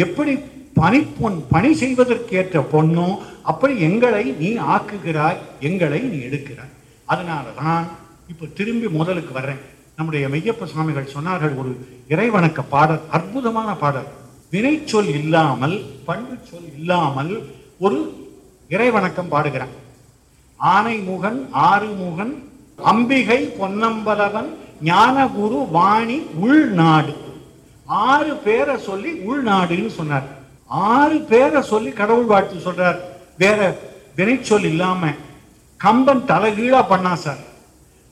Speaker 2: எப்படி பணி பொன் பணி செய்வதற்கேற்ற பொண்ணோ அப்படி எங்களை நீ ஆக்குகிறாய் எங்களை நீ எடுக்கிறாய். அதனால தான் இப்போ திரும்பி முதலுக்கு வர்றேன். நம்முடைய மெய்யப்ப சுவாமிகள் சொன்னார்கள் ஒரு இறைவணக்க பாடல் அற்புதமான பாடல். வினைச்சொல் இல்லாமல் பண்பு சொல் இல்லாமல் ஒரு இறைவணக்கம் பாடுகிறான். ஆனைமுகன் ஆறுமுகன் அம்பிகை பொன்னம்பலவன் ஞானகுரு வாணி உள்நாடு. ஆறு பேரை சொல்லி உள்நாடுன்னு சொன்னார். ஆறு பேரை சொல்லி கடவுள் வாழ்த்து சொல்றார். வேற வினைச்சொல் இல்லாம கம்பன் தலைகீழா பண்ணா சார்.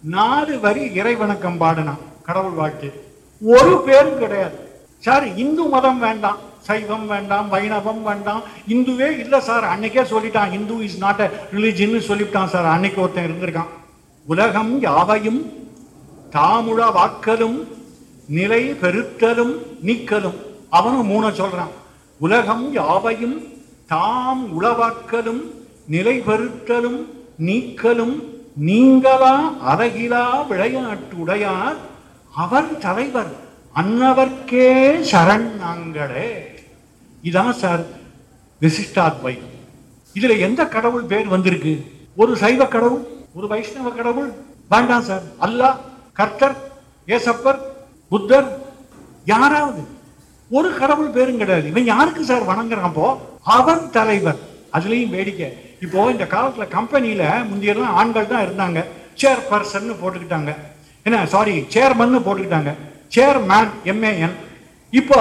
Speaker 2: நாலு வரி இறைவணக்கம் பாடினான் கடவுள் வாழ்த்து. ஒரு பேரும் கிடையாது. சார் இந்து மதம் வேண்டாம். சைவம் வேண்டாம். வைணவம் வேண்டாம். இந்துவே இல்லை சார். அன்னைக்கே சொல்லிட்டான். இந்து இஸ் நாட் அ ரிலிஜின்னு சொல்லிவிட்டான் சார். அன்னைக்கு ஒருத்தன் இருந்திருக்கான். உலகம் யாவையும் தாமுழ வாக்கலும் நிலை பெருத்தலும் நீக்கலும். அவனும் மூண சொல்றான். உலகம் யாவையும் தாம் உளவாக்கலும் நிலை பெருத்தலும் நீக்கலும் நீங்களா அழகிலா விளையாட்டுடையார். அவர் தலைவர் அன்னவர்க்கே சரண் நாங்களே. இதான் சார் விசிஷ்டாத்வைதம் இதுல எந்த கடவுள் பேர் வந்திருக்கு? ஒரு சைவ கடவுள் ஒரு வைஷ்ணவ கடவுள்? வேண்டாம் சார் அல்லாஹ் கர்த்தர் ஏசப்பர் புத்தர் யாராவது. ஒரு கடவுள் பேரும் கிடையாது. இவன் யாருக்கு சார் வணங்குறான் அவன் தலைவர். அதுலேயும் வேடிக்கை. இப்போ இந்த காலத்துல கம்பெனியில முந்தையெல்லாம் ஆண்கள் தான் இருந்தாங்க. சேர் பர்சன் போட்டுக்கிட்டாங்க. என்ன? சாரி சேர்மன் போட்டுக்கிட்டாங்க. சேர்மேன் எம்ஏஎன் இப்போ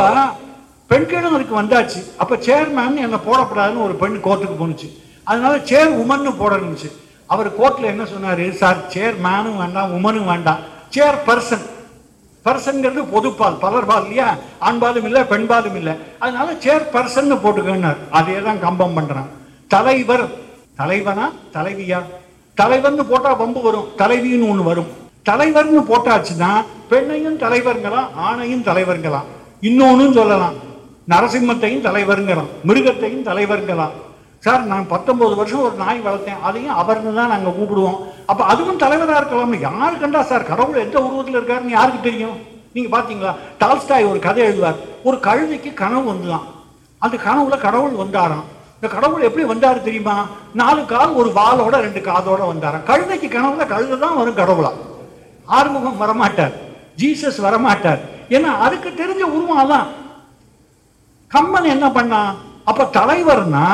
Speaker 2: பெண்களும் அதுக்கு வந்தாச்சு. அப்போ சேர்மேன் என்ன போடப்படாதுன்னு ஒரு பெண் கோர்ட்டுக்கு போணுச்சு. அதனால சேர் உமன்னு போடணுச்சு. அவர் கோர்ட்டில் என்ன சொன்னார்? சார் சேர் மேனும் வேண்டாம் உமனும் வேண்டாம். சேர் பர்சன் பர்சன்ங்கிறது பொதுப்பால் பலர்பால் இல்லையா? ஆண்பாலும் இல்லை பெண்பாலும் இல்லை. அதனால சேர் பர்சன் போட்டுக்கன்னார். அதே தான் கம்பம் பண்றான். தலைவர். தலைவனா? தலைவியா? தலைவர்னு போட்டால் வம்பு வரும். தலைவின்னு ஒன்று வரும். தலைவர்னு போட்டாச்சுன்னா பெண்ணையும் தலைவர்களாம் ஆணையும் தலைவர்களாம் இன்னொன்னும் சொல்லலாம். நரசிம்மத்தையும் தலைவருங்கலாம். மிருகத்தையும் தலைவருங்கலாம். சார் நான் பத்தொன்பது வருஷம் ஒரு நாய் வளர்த்தேன். அதையும் அவர்னு தான் நாங்கள் கூப்பிடுவோம். அப்போ அதுவும் தலைவராக இருக்கலாம்னு யாரு கண்டா சார்? கடவுள் எந்த உருவத்தில் இருக்காருன்னு யாருக்கு தெரியும்? நீங்கள் பார்த்தீங்களா டால்ஸ்டாய் ஒரு கதை எழுதுவார். ஒரு கழுதைக்கு கனவு வந்துதான். அந்த கனவுல கடவுள் வந்தாராம். இந்த கடவுள் எப்படி வந்தாரு தெரியுமா? நாலு கால் ஒரு வாலோட ரெண்டு காதோட வந்தாராம். கழுதைக்கு கனவுல கழுதை தான் வரும் கடவுளா? ஆறுமுகம் வரமாட்டார். ஜீசஸ் வரமாட்டார். ஏன்னா அதுக்கு தெரிஞ்ச உருவம் அதான். கம்மன் என்ன பண்ணான்? அப்ப தலைவர்னா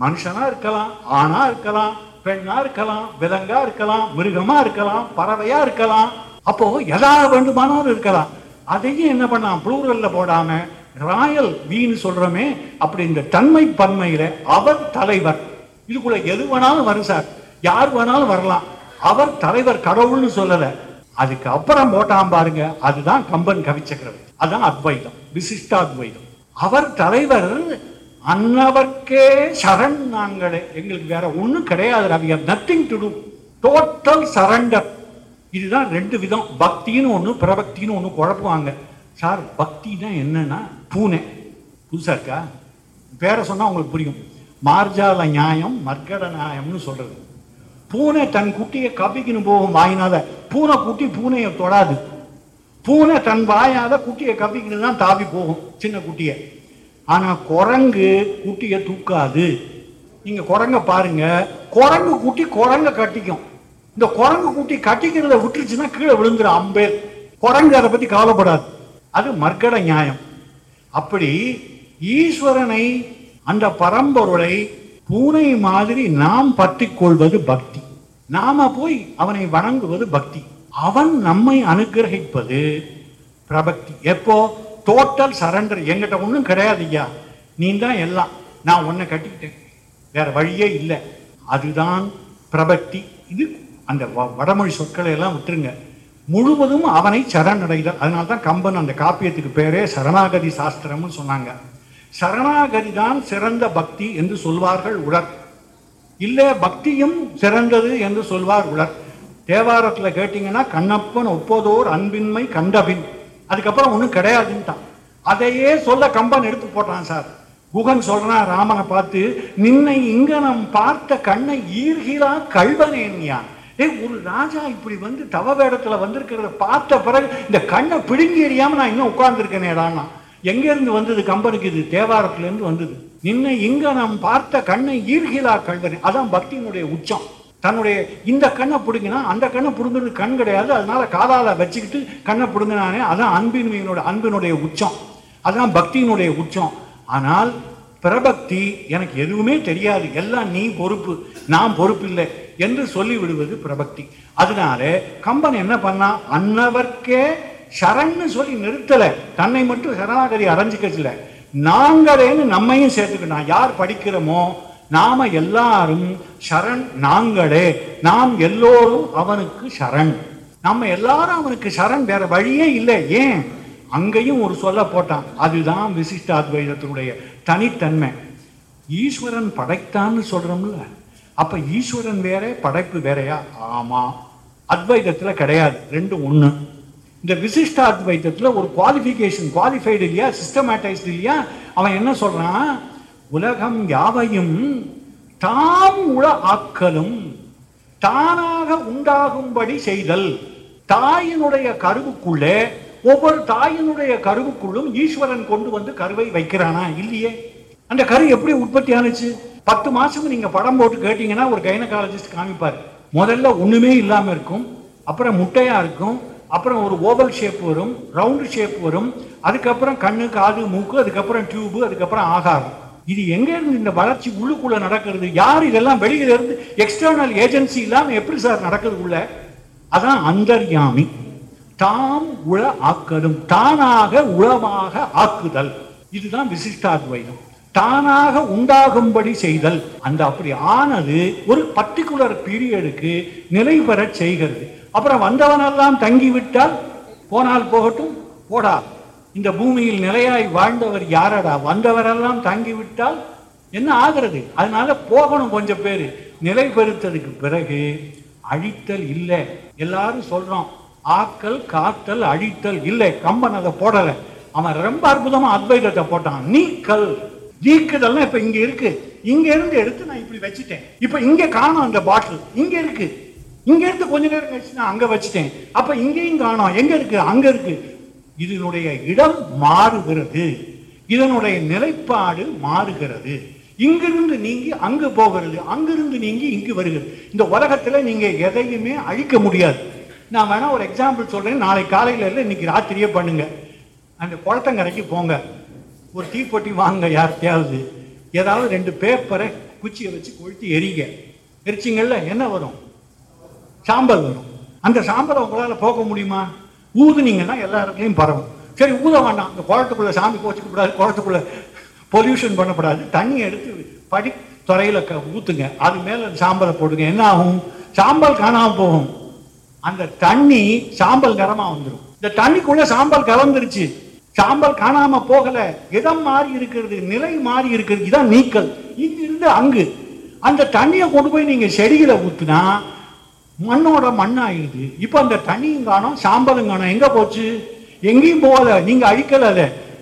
Speaker 2: மனுஷனா இருக்கலாம் ஆணா இருக்கலாம் பெண்ணா இருக்கலாம் விலங்கா இருக்கலாம் மிருகமா இருக்கலாம் பறவையா இருக்கலாம். அப்போ எதா வேண்டுமானாலும் இருக்கலாம். அதையும் என்ன பண்ணலாம்? ப்ளூரல்ல போடாம ராயல் வீன்னு சொல்றோமே அப்படி இந்த தன்மை பன்மையில அவர் தலைவர். இதுக்குள்ள எது வேணாலும் வரும் சார். யார் வேணாலும் வரலாம். அவர் தலைவர் கடவுள்னு சொல்லல. அதுக்கு அப்புறம் போட்டான் பாருங்க அதுதான் கம்பன் கவிச்சக்கரவர்த்தி. அதுதான் அத்வைதம் விசிஷ்டாத்வைதம். அவர் தலைவர் அன்னவர்க்கே சரண் நாங்களே. எங்களுக்கு வேற ஒன்றும் கிடையாது Ravi nothing to do total surrender இதுதான் ரெண்டு விதம். பக்தின்னு ஒன்று பிரபக்தின்னு ஒன்று குழப்புவாங்க. சார் பக்தினா என்னன்னா பூனை. புதுசா இருக்கா? பேரை சொன்னால் உங்களுக்கு புரியும். மார்ஜால நியாயம் மர்கட நியாயம்னு சொல்கிறது பூனை தன் குட்டியை கவிக்கின்னு போகும் வாயினால பூனை குட்டி பூனையை தொடாது. பூனை தன் வாயாத குட்டியை கவிக்கின்னு தான் தாவி போகும் சின்ன குட்டியை. ஆனா குரங்கு குட்டியை தூக்காது. நீங்க குரங்க பாருங்க. குரங்கு குட்டி குரங்க கட்டிக்கும். இந்த குரங்கு குட்டி கட்டிக்கிறத விட்டுருச்சுன்னா கீழே விழுந்துரும் அம்பேர். குரங்கு அதை பத்தி கவலைப்படாது. அது மர்க்கட நியாயம். அப்படி ஈஸ்வரனை அந்த பரம்பொருளை பூனை மாதிரி நாம் பற்றிக்கொள்வது பக்தி. நாம போய் அவனை வணங்குவது பக்தி. அவன் நம்மை அனுகிரகிப்பது பிரபக்தி. எப்போ? டோட்டல் சரண்டர் எங்கிட்ட ஒன்றும் கிடையாது ஐயா. நீ தான் எல்லாம். நான் உன்னை கட்டிக்கிட்டேன். வேற வழியே இல்லை. அதுதான் பிரபக்தி இது அந்த வடமொழி சொற்களை எல்லாம் விட்டுருங்க. முழுவதும் அவனை சரணடைதல். அதனால தான் கம்பன் அந்த காப்பியத்துக்கு பேரே சரணாகதி சாஸ்திரம்னு சொன்னாங்க. சரணாகதி தான் சிறந்த பக்தி என்று சொல்வார்கள் உலர். இல்லை பக்தியும் சிறந்தது என்று சொல்வார் உலர். தேவாரத்தில் கேட்டிங்கன்னா கண்ணப்பன் ஒப்பதோர் அன்பின்மை கண்டபின். அதுக்கப்புறம் ஒன்றும் கிடையாதுன்ட்டான். அதையே சொல்ல கம்பன் எடுத்து போட்டான் சார். குகன் சொல்றான் ராமனை பார்த்து நின்னை இங்க நம் பார்த்த கண்ணை ஈர்கிலா கல்வனேன்யா ஏய் ஒரு ராஜா இப்படி வந்து தவ வேடத்துல வந்திருக்கிறத பார்த்த பிறகு இந்த கண்ணை பிடுங்கி எறியாம நான் இன்னும் உட்கார்ந்துருக்கேனேடான்னா எங்க இருந்து வந்தது கம்பனுக்கு இது? தேவாரத்துல இருந்து வந்தது. நின்னை இங்க நாம் பார்த்த கண்ணை ஈர்கிலா கல்வனே அதான் பக்தியினுடைய உச்சம். தன்னுடைய இந்த கண்ணை பிடுங்கினா அந்த கண்ணை பிடுங்குறது கண் கிடையாது. அதனால காதால வச்சுக்கிட்டு கண்ணை பிடுங்கினானே அதான் அன்பினுடைய அன்பினுடைய உச்சம். அதான் பக்தியினுடைய உச்சம். ஆனால் பிரபக்தி எனக்கு எதுவுமே தெரியாது. எல்லாம் நீ பொறுப்பு நான் பொறுப்பில்லை என்று சொல்லி விடுவது பிரபக்தி. அதனால கம்பன் என்ன பண்ணா அன்னவர்க்கே சரண்னு சொல்லி நிறுத்தலை. தன்னை மட்டும் சரணாகதி அடைஞ்சிக்கல நாங்களேன்னு நம்மையும் சேர்த்துக்கணும். யார் படிக்கிறோமோ நாம எல்லாரும் சரண் நாங்களே. நாம் எல்லோரும் அவனுக்கு சரண். நம்ம எல்லாரும் அவனுக்கு சரண் வேற வழியே இல்லை. ஏன்? அங்கேயும் ஒரு சொல்ல போட்டான். அதுதான் விசிஷ்ட அத்வைதத்தினுடைய தனித்தன்மை. ஈஸ்வரன் படைத்தான்னு சொல்றோம்ல. அப்ப ஈஸ்வரன் வேற படைப்பு வேறையா? ஆமா. அத்வைதத்துல கிடையாது. ரெண்டு ஒண்ணு. இந்த விசிஷ்ட அத்வைத்தத்தில் ஒரு குவாலிஃபிகேஷன் குவாலிஃபைடு இல்லையா? சிஸ்டமேட்டைஸ்டு இல்லையா? அவன் என்ன சொல்றான்? உலகம் யாவையும் தாம் உள ஆக்கலும் தானாக உண்டாகும்படி செய்தல். தாயினுடைய கருவுக்குள்ளே ஒவ்வொரு தாயினுடைய கருவுக்குள்ளும் ஈஸ்வரன் கொண்டு வந்து கருவை வைக்கிறானா? இல்லையே. அந்த கரு எப்படி உற்பத்தி ஆனிச்சு? பத்து மாசம் நீங்க படம் போட்டு கேட்டீங்கன்னா ஒரு கைனகாலஜிஸ்ட் காமிப்பார். முதல்ல ஒண்ணுமே இல்லாம இருக்கும் அப்புறம் முட்டையா இருக்கும் அப்புறம் ஒரு ஓவல் ஷேப் வரும் ரவுண்டு ஷேப் வரும் அதுக்கப்புறம் கண்ணு காது மூக்கு அதுக்கப்புறம் டியூபு அதுக்கப்புறம் ஆகாரம். இது எங்க இருந்து இந்த வளர்ச்சி உள்ளுக்குள்ள நடக்கிறது? யார் இதெல்லாம் வெளியில இருந்து எக்ஸ்டர்னல் ஏஜென்சி இல்லாம எப்படி சார் நடக்கிறது உள்ள அதான் அந்தர்யாமி. தாம் உள ஆக்கலும் தானாக உளமாக ஆக்குதல். இதுதான் விசிஷ்டாத்வைதம். தானாக உண்டாகும்படி செய்தல். அந்த அப்படி ஆனது ஒரு பர்டிகுலர் பீரியடுக்கு நிலை பெற செய்கிறது. அப்புறம் வந்தவனெல்லாம் தங்கிவிட்டால் போனால் போகட்டும் போடாது. இந்த பூமியில் நிலையாய் வாழ்ந்தவர் யாரடா? வந்தவரெல்லாம் தங்கிவிட்டால் என்ன ஆகிறது? அதனால போகணும் கொஞ்சம் பேர். நிலை பெறுத்ததுக்கு பிறகு அழித்தல் இல்லை. எல்லாரும் சொல்றோம் ஆக்கல் காத்தல் அழித்தல் இல்லை. கம்பன் அதை போடல. அவன் ரொம்ப அற்புதமா அத்வைதத்தை போட்டான். நீக்கல். நீக்குதல்னா இப்ப இங்க இருக்கு. இங்க இருந்து எடுத்து நான் இப்படி வச்சுட்டேன். இப்ப இங்க காணும் அந்த பாட்டில். இங்க இருக்கு. இங்க இருந்து கொஞ்ச நேரம் கழிச்சு நான் அங்க வச்சுட்டேன். அப்ப இங்கேயும் காணோம். எங்க இருக்கு? அங்க இருக்கு. இதனுடைய இடம் மாறுகிறது. இதனுடைய நிலைப்பாடு மாறுகிறது. இங்கிருந்து நீங்கி அங்கு போகிறது அங்கிருந்து நீங்கி இங்கு வருகிறது. இந்த உலகத்துல நீங்க எதையுமே அழிக்க முடியாது. நான் வேணா ஒரு எக்ஸாம்பிள் சொல்றேன். நாளை காலையில இல்லை இன்னைக்கு ராத்திரியே பண்ணுங்க. அந்த குளத்தங்கரைக்கு போங்க. ஒரு தீப்பொட்டி வாங்க யார்கிட்டயாவது. ஏதாவது ரெண்டு பேப்பரை குச்சியை வச்சு கொளுத்தி எரிங்க. எரிச்சிங்கள்ல என்ன வரும்? சாம்பல் வரும். அந்த சாம்பலை உங்களால் போக முடியுமா? ஊதுனீங்கன்னா எல்லா இடத்துலையும் பரவும். சரி ஊத வேண்டாம். அந்த குளத்துக்குள்ள சாமி கோச்சிக்க கூடாது குளத்துக்குள்ள பொல்யூஷன் பண்ணக்கூடாது தண்ணி எடுத்து படி துறையில க ஊத்துங்க. அது மேல அந்த சாம்பலை போடுங்க. என்ன ஆகும்? சாம்பல் காணாம போகும். அந்த தண்ணி சாம்பல் நிறமாக வந்துடும் இந்த தண்ணிக்குள்ள சாம்பல் கலந்துருச்சு. சாம்பல் காணாம போகல. இடம் மாறி இருக்கிறது நிலை மாறி இருக்கிறது. இதான் நீக்கல். இங்கிருந்து அங்கு. அந்த தண்ணியை கொண்டு போய் நீங்க செடியில ஊத்துனா மண்ணோட மண்ணாயிருது இப்ப அந்த தண்ணியும் காணும் சாம்பலும் காணும். எங்க போச்சு? எங்கேயும் போகல. நீங்க அழிக்கல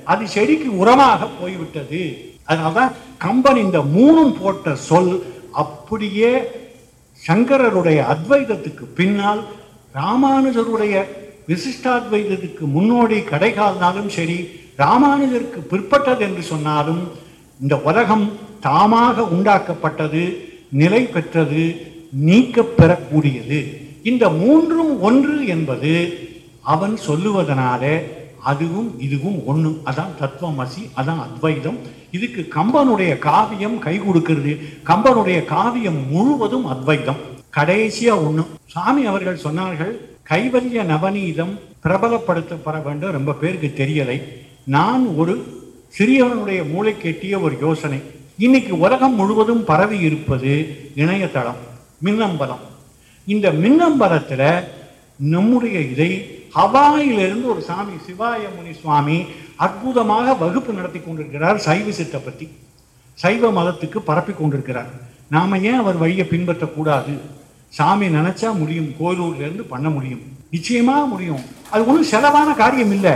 Speaker 2: அது செடிக்கு உரமாக போய்விட்டது. அதனாலதான் கம்பன் இந்த மூணும் போட்ட சொல் அப்படியே சங்கரருடைய அத்வைதத்துக்கு பின்னால் ராமானுஜருடைய விசிஷ்டாத்வைதத்துக்கு முன்னோடி கடைகால்னாலும் சரி ராமானுஜருக்கு பிற்பட்டது என்று சொன்னாலும் இந்த உலகம் தாமாக உண்டாக்கப்பட்டது நிலை பெற்றது நீக்கப் பெறக்கூடியது இந்த மூன்றும் ஒன்று என்பது அவன் சொல்லுவதனாலே அதுவும் இதுவும் ஒன்று அதான் தத்துவமசி அதான் அத்வைதம். இதுக்கு கம்பனுடைய காவியம் கை கொடுக்கிறது. கம்பனுடைய காவியம் முழுவதும் அத்வைதம். கடைசியா ஒண்ணு. சாமி அவர்கள் சொன்னார்கள் கைவல்ய நவநீதம் பிரபலப்படுத்தப்பட வேண்டும். ரொம்ப பேருக்கு தெரியலை. நான் ஒரு சிறியவனுடைய மூளை கெட்டிய ஒரு யோசனை. இன்னைக்கு உலகம் முழுவதும் பரவி இருப்பது இணையதளம். மின்னம்பலம். இந்த மின்னம்பலத்தில் நம்முடைய இதை ஹவாயிலிருந்து ஒரு சாமி சிவாய முனி சுவாமி அற்புதமாக வகுப்பு நடத்தி கொண்டிருக்கிறார் சைவ சித்தை பற்றி சைவ மதத்துக்கு பரப்பி கொண்டிருக்கிறார். நாம் ஏன் அவர் வழியை பின்பற்றக்கூடாது? சாமி நினைச்சா முடியும் கோயிலூர்லேருந்து பண்ண முடியும். நிச்சயமாக முடியும். அது ஒன்றும் செலவான காரியம் இல்லை.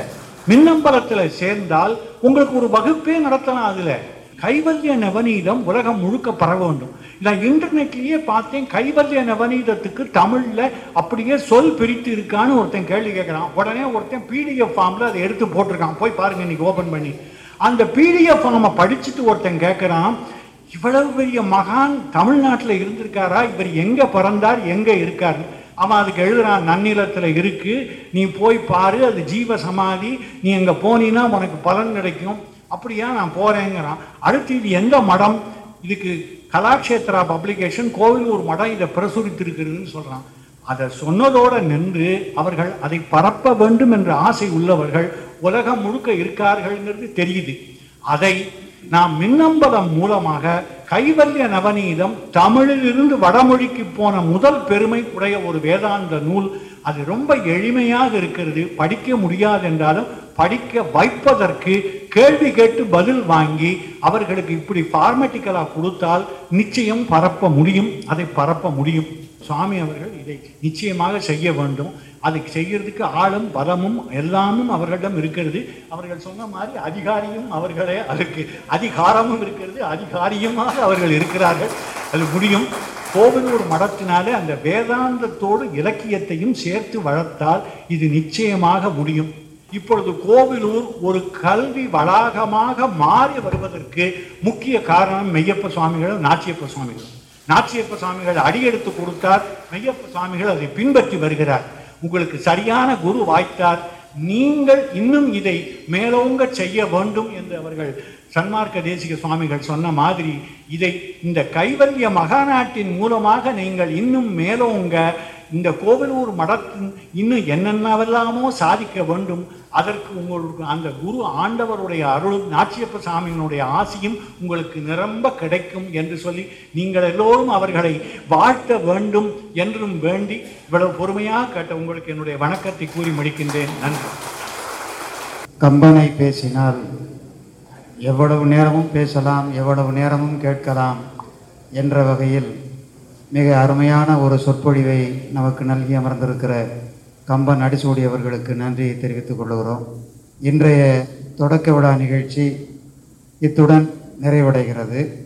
Speaker 2: மின்னம்பலத்தில் சேர்ந்தால் உங்களுக்கு ஒரு வகுப்பே நடத்தலாம் அதில். கைவல்ய நவநீதம் உலகம் முழுக்க பரவ வேண்டும். நான் இன்டர்நெட்லேயே பார்த்தேன் கைவல்ய நவநீதத்துக்கு தமிழில் அப்படியே சொல் பிரித்து இருக்கான்னு ஒருத்தன் கேள்வி கேட்குறான் உடனே ஒருத்தன் பிடிஎஃப் ஃபார்மில் அதை எடுத்து போட்டிருக்கான். போய் பாருங்க இன்னைக்கு ஓபன் பண்ணி. அந்த பிடிஎஃப் ஃபார்மை படிச்சுட்டு ஒருத்தன் கேட்குறான் இவ்வளவு பெரிய மகான் தமிழ்நாட்டில் இருந்திருக்காரா? இவர் எங்கே பிறந்தார்? எங்கே இருக்கார்? அவன் அதுக்கு எழுதுறான் நன்னிலத்தில் இருக்குது நீ போய் பாரு அது ஜீவ சமாதி. நீ அங்கே போனீன்னா உனக்கு பலன் கிடைக்கும். அப்படியா நான் போறேங்கிறான். அடுத்து இது எந்த மடம்? இதுக்கு கலாட்சேத்ரா பப்ளிகேஷன் கோவிலூர் மடம் இதை பிரசுரித்திருக்கிறதுன்னு சொல்றான். அதை சொன்னதோட நின்று அவர்கள் அதை பரப்ப வேண்டும் என்ற ஆசை உள்ளவர்கள் உலகம் முழுக்க இருக்கார்கள்ங்கிறது தெரியுது. அதை நாம் மின்னம்பலம் மூலமாக கைவல்ய நவநீதம் தமிழிலிருந்து வடமொழிக்கு போன முதல் பெருமை உடைய ஒரு வேதாந்த நூல். அது ரொம்ப எளிமையாக இருக்கிறது படிக்க முடியாது என்றாலும் படிக்க வைப்பதற்கு கேள்வி கேட்டு பதில் வாங்கி அவர்களுக்கு இப்படி ஃபார்மெட்டிக்கலாக கொடுத்தால் நிச்சயம் பரப்ப முடியும். அதை பரப்ப முடியும். சுவாமி அவர்கள் இதை நிச்சயமாக செய்ய வேண்டும். அதை செய்யறதுக்கு ஆளும் பலமும் எல்லாமும் அவர்களிடம் இருக்கிறது. அவர்கள் சொன்ன மாதிரி அதிகாரியும் அவர்களே அதற்கு அதிகாரமும் இருக்கிறது. அதிகாரியுமாக அவர்கள் இருக்கிறார்கள். அது முடியும். கோவிலூர் மடத்தினாலே அந்த வேதாந்தத்தோடு இலக்கியத்தையும் சேர்த்து வளர்த்தால் இது நிச்சயமாக முடியும். இப்பொழுது கோவிலூர் ஒரு கல்வி வளாகமாக மாறி வருவதற்கு முக்கிய காரணம் மெய்யப்ப சுவாமிகள் நாச்சியப்ப சுவாமிகள். நாச்சியப்ப சுவாமிகள் அடியெடுத்து கொடுத்தார் மெய்யப்ப சுவாமிகள் அதை பின்பற்றி வருகிறார். உங்களுக்கு சரியான குரு வாய்த்தார் நீங்கள் இன்னும் இதை மேலோங்க செய்ய வேண்டும் என்று அவர்கள் சன்மார்க்க தேசிக சுவாமிகள் சொன்ன மாதிரி இதை இந்த கைவல்ய மகாநாட்டின் மூலமாக நீங்கள் இன்னும் மேலோங்க இந்த கோவிலூர் மடத்தின் இன்னும் என்னென்னவெல்லாமோ சாதிக்க வேண்டும் அதற்கு உங்களுக்கு அந்த குரு ஆண்டவருடைய அருளும் நாச்சியப்ப சாமியினுடைய ஆசியும் உங்களுக்கு நிரம்ப கிடைக்கும் என்று சொல்லி நீங்கள் எல்லோரும் அவர்களை வாழ்த்த வேண்டும் என்றும் வேண்டி இவ்வளவு பொறுமையாக கேட்ட உங்களுக்கு என்னுடைய வணக்கத்தை கூறி முடிக்கின்றேன். நன்றி.
Speaker 3: கம்பனை பேசினால் எவ்வளவு நேரமும் பேசலாம் எவ்வளவு நேரமும் கேட்கலாம் என்ற வகையில் மிக அருமையான ஒரு சொற்பொழிவை நமக்கு நல்கி அமர்ந்திருக்கிற கம்பன் அடிசூடி அவர்களுக்கு நன்றியை தெரிவித்துக் கொள்கிறோம். இன்றைய தொடக்க விழா நிகழ்ச்சி இத்துடன் நிறைவடைகிறது.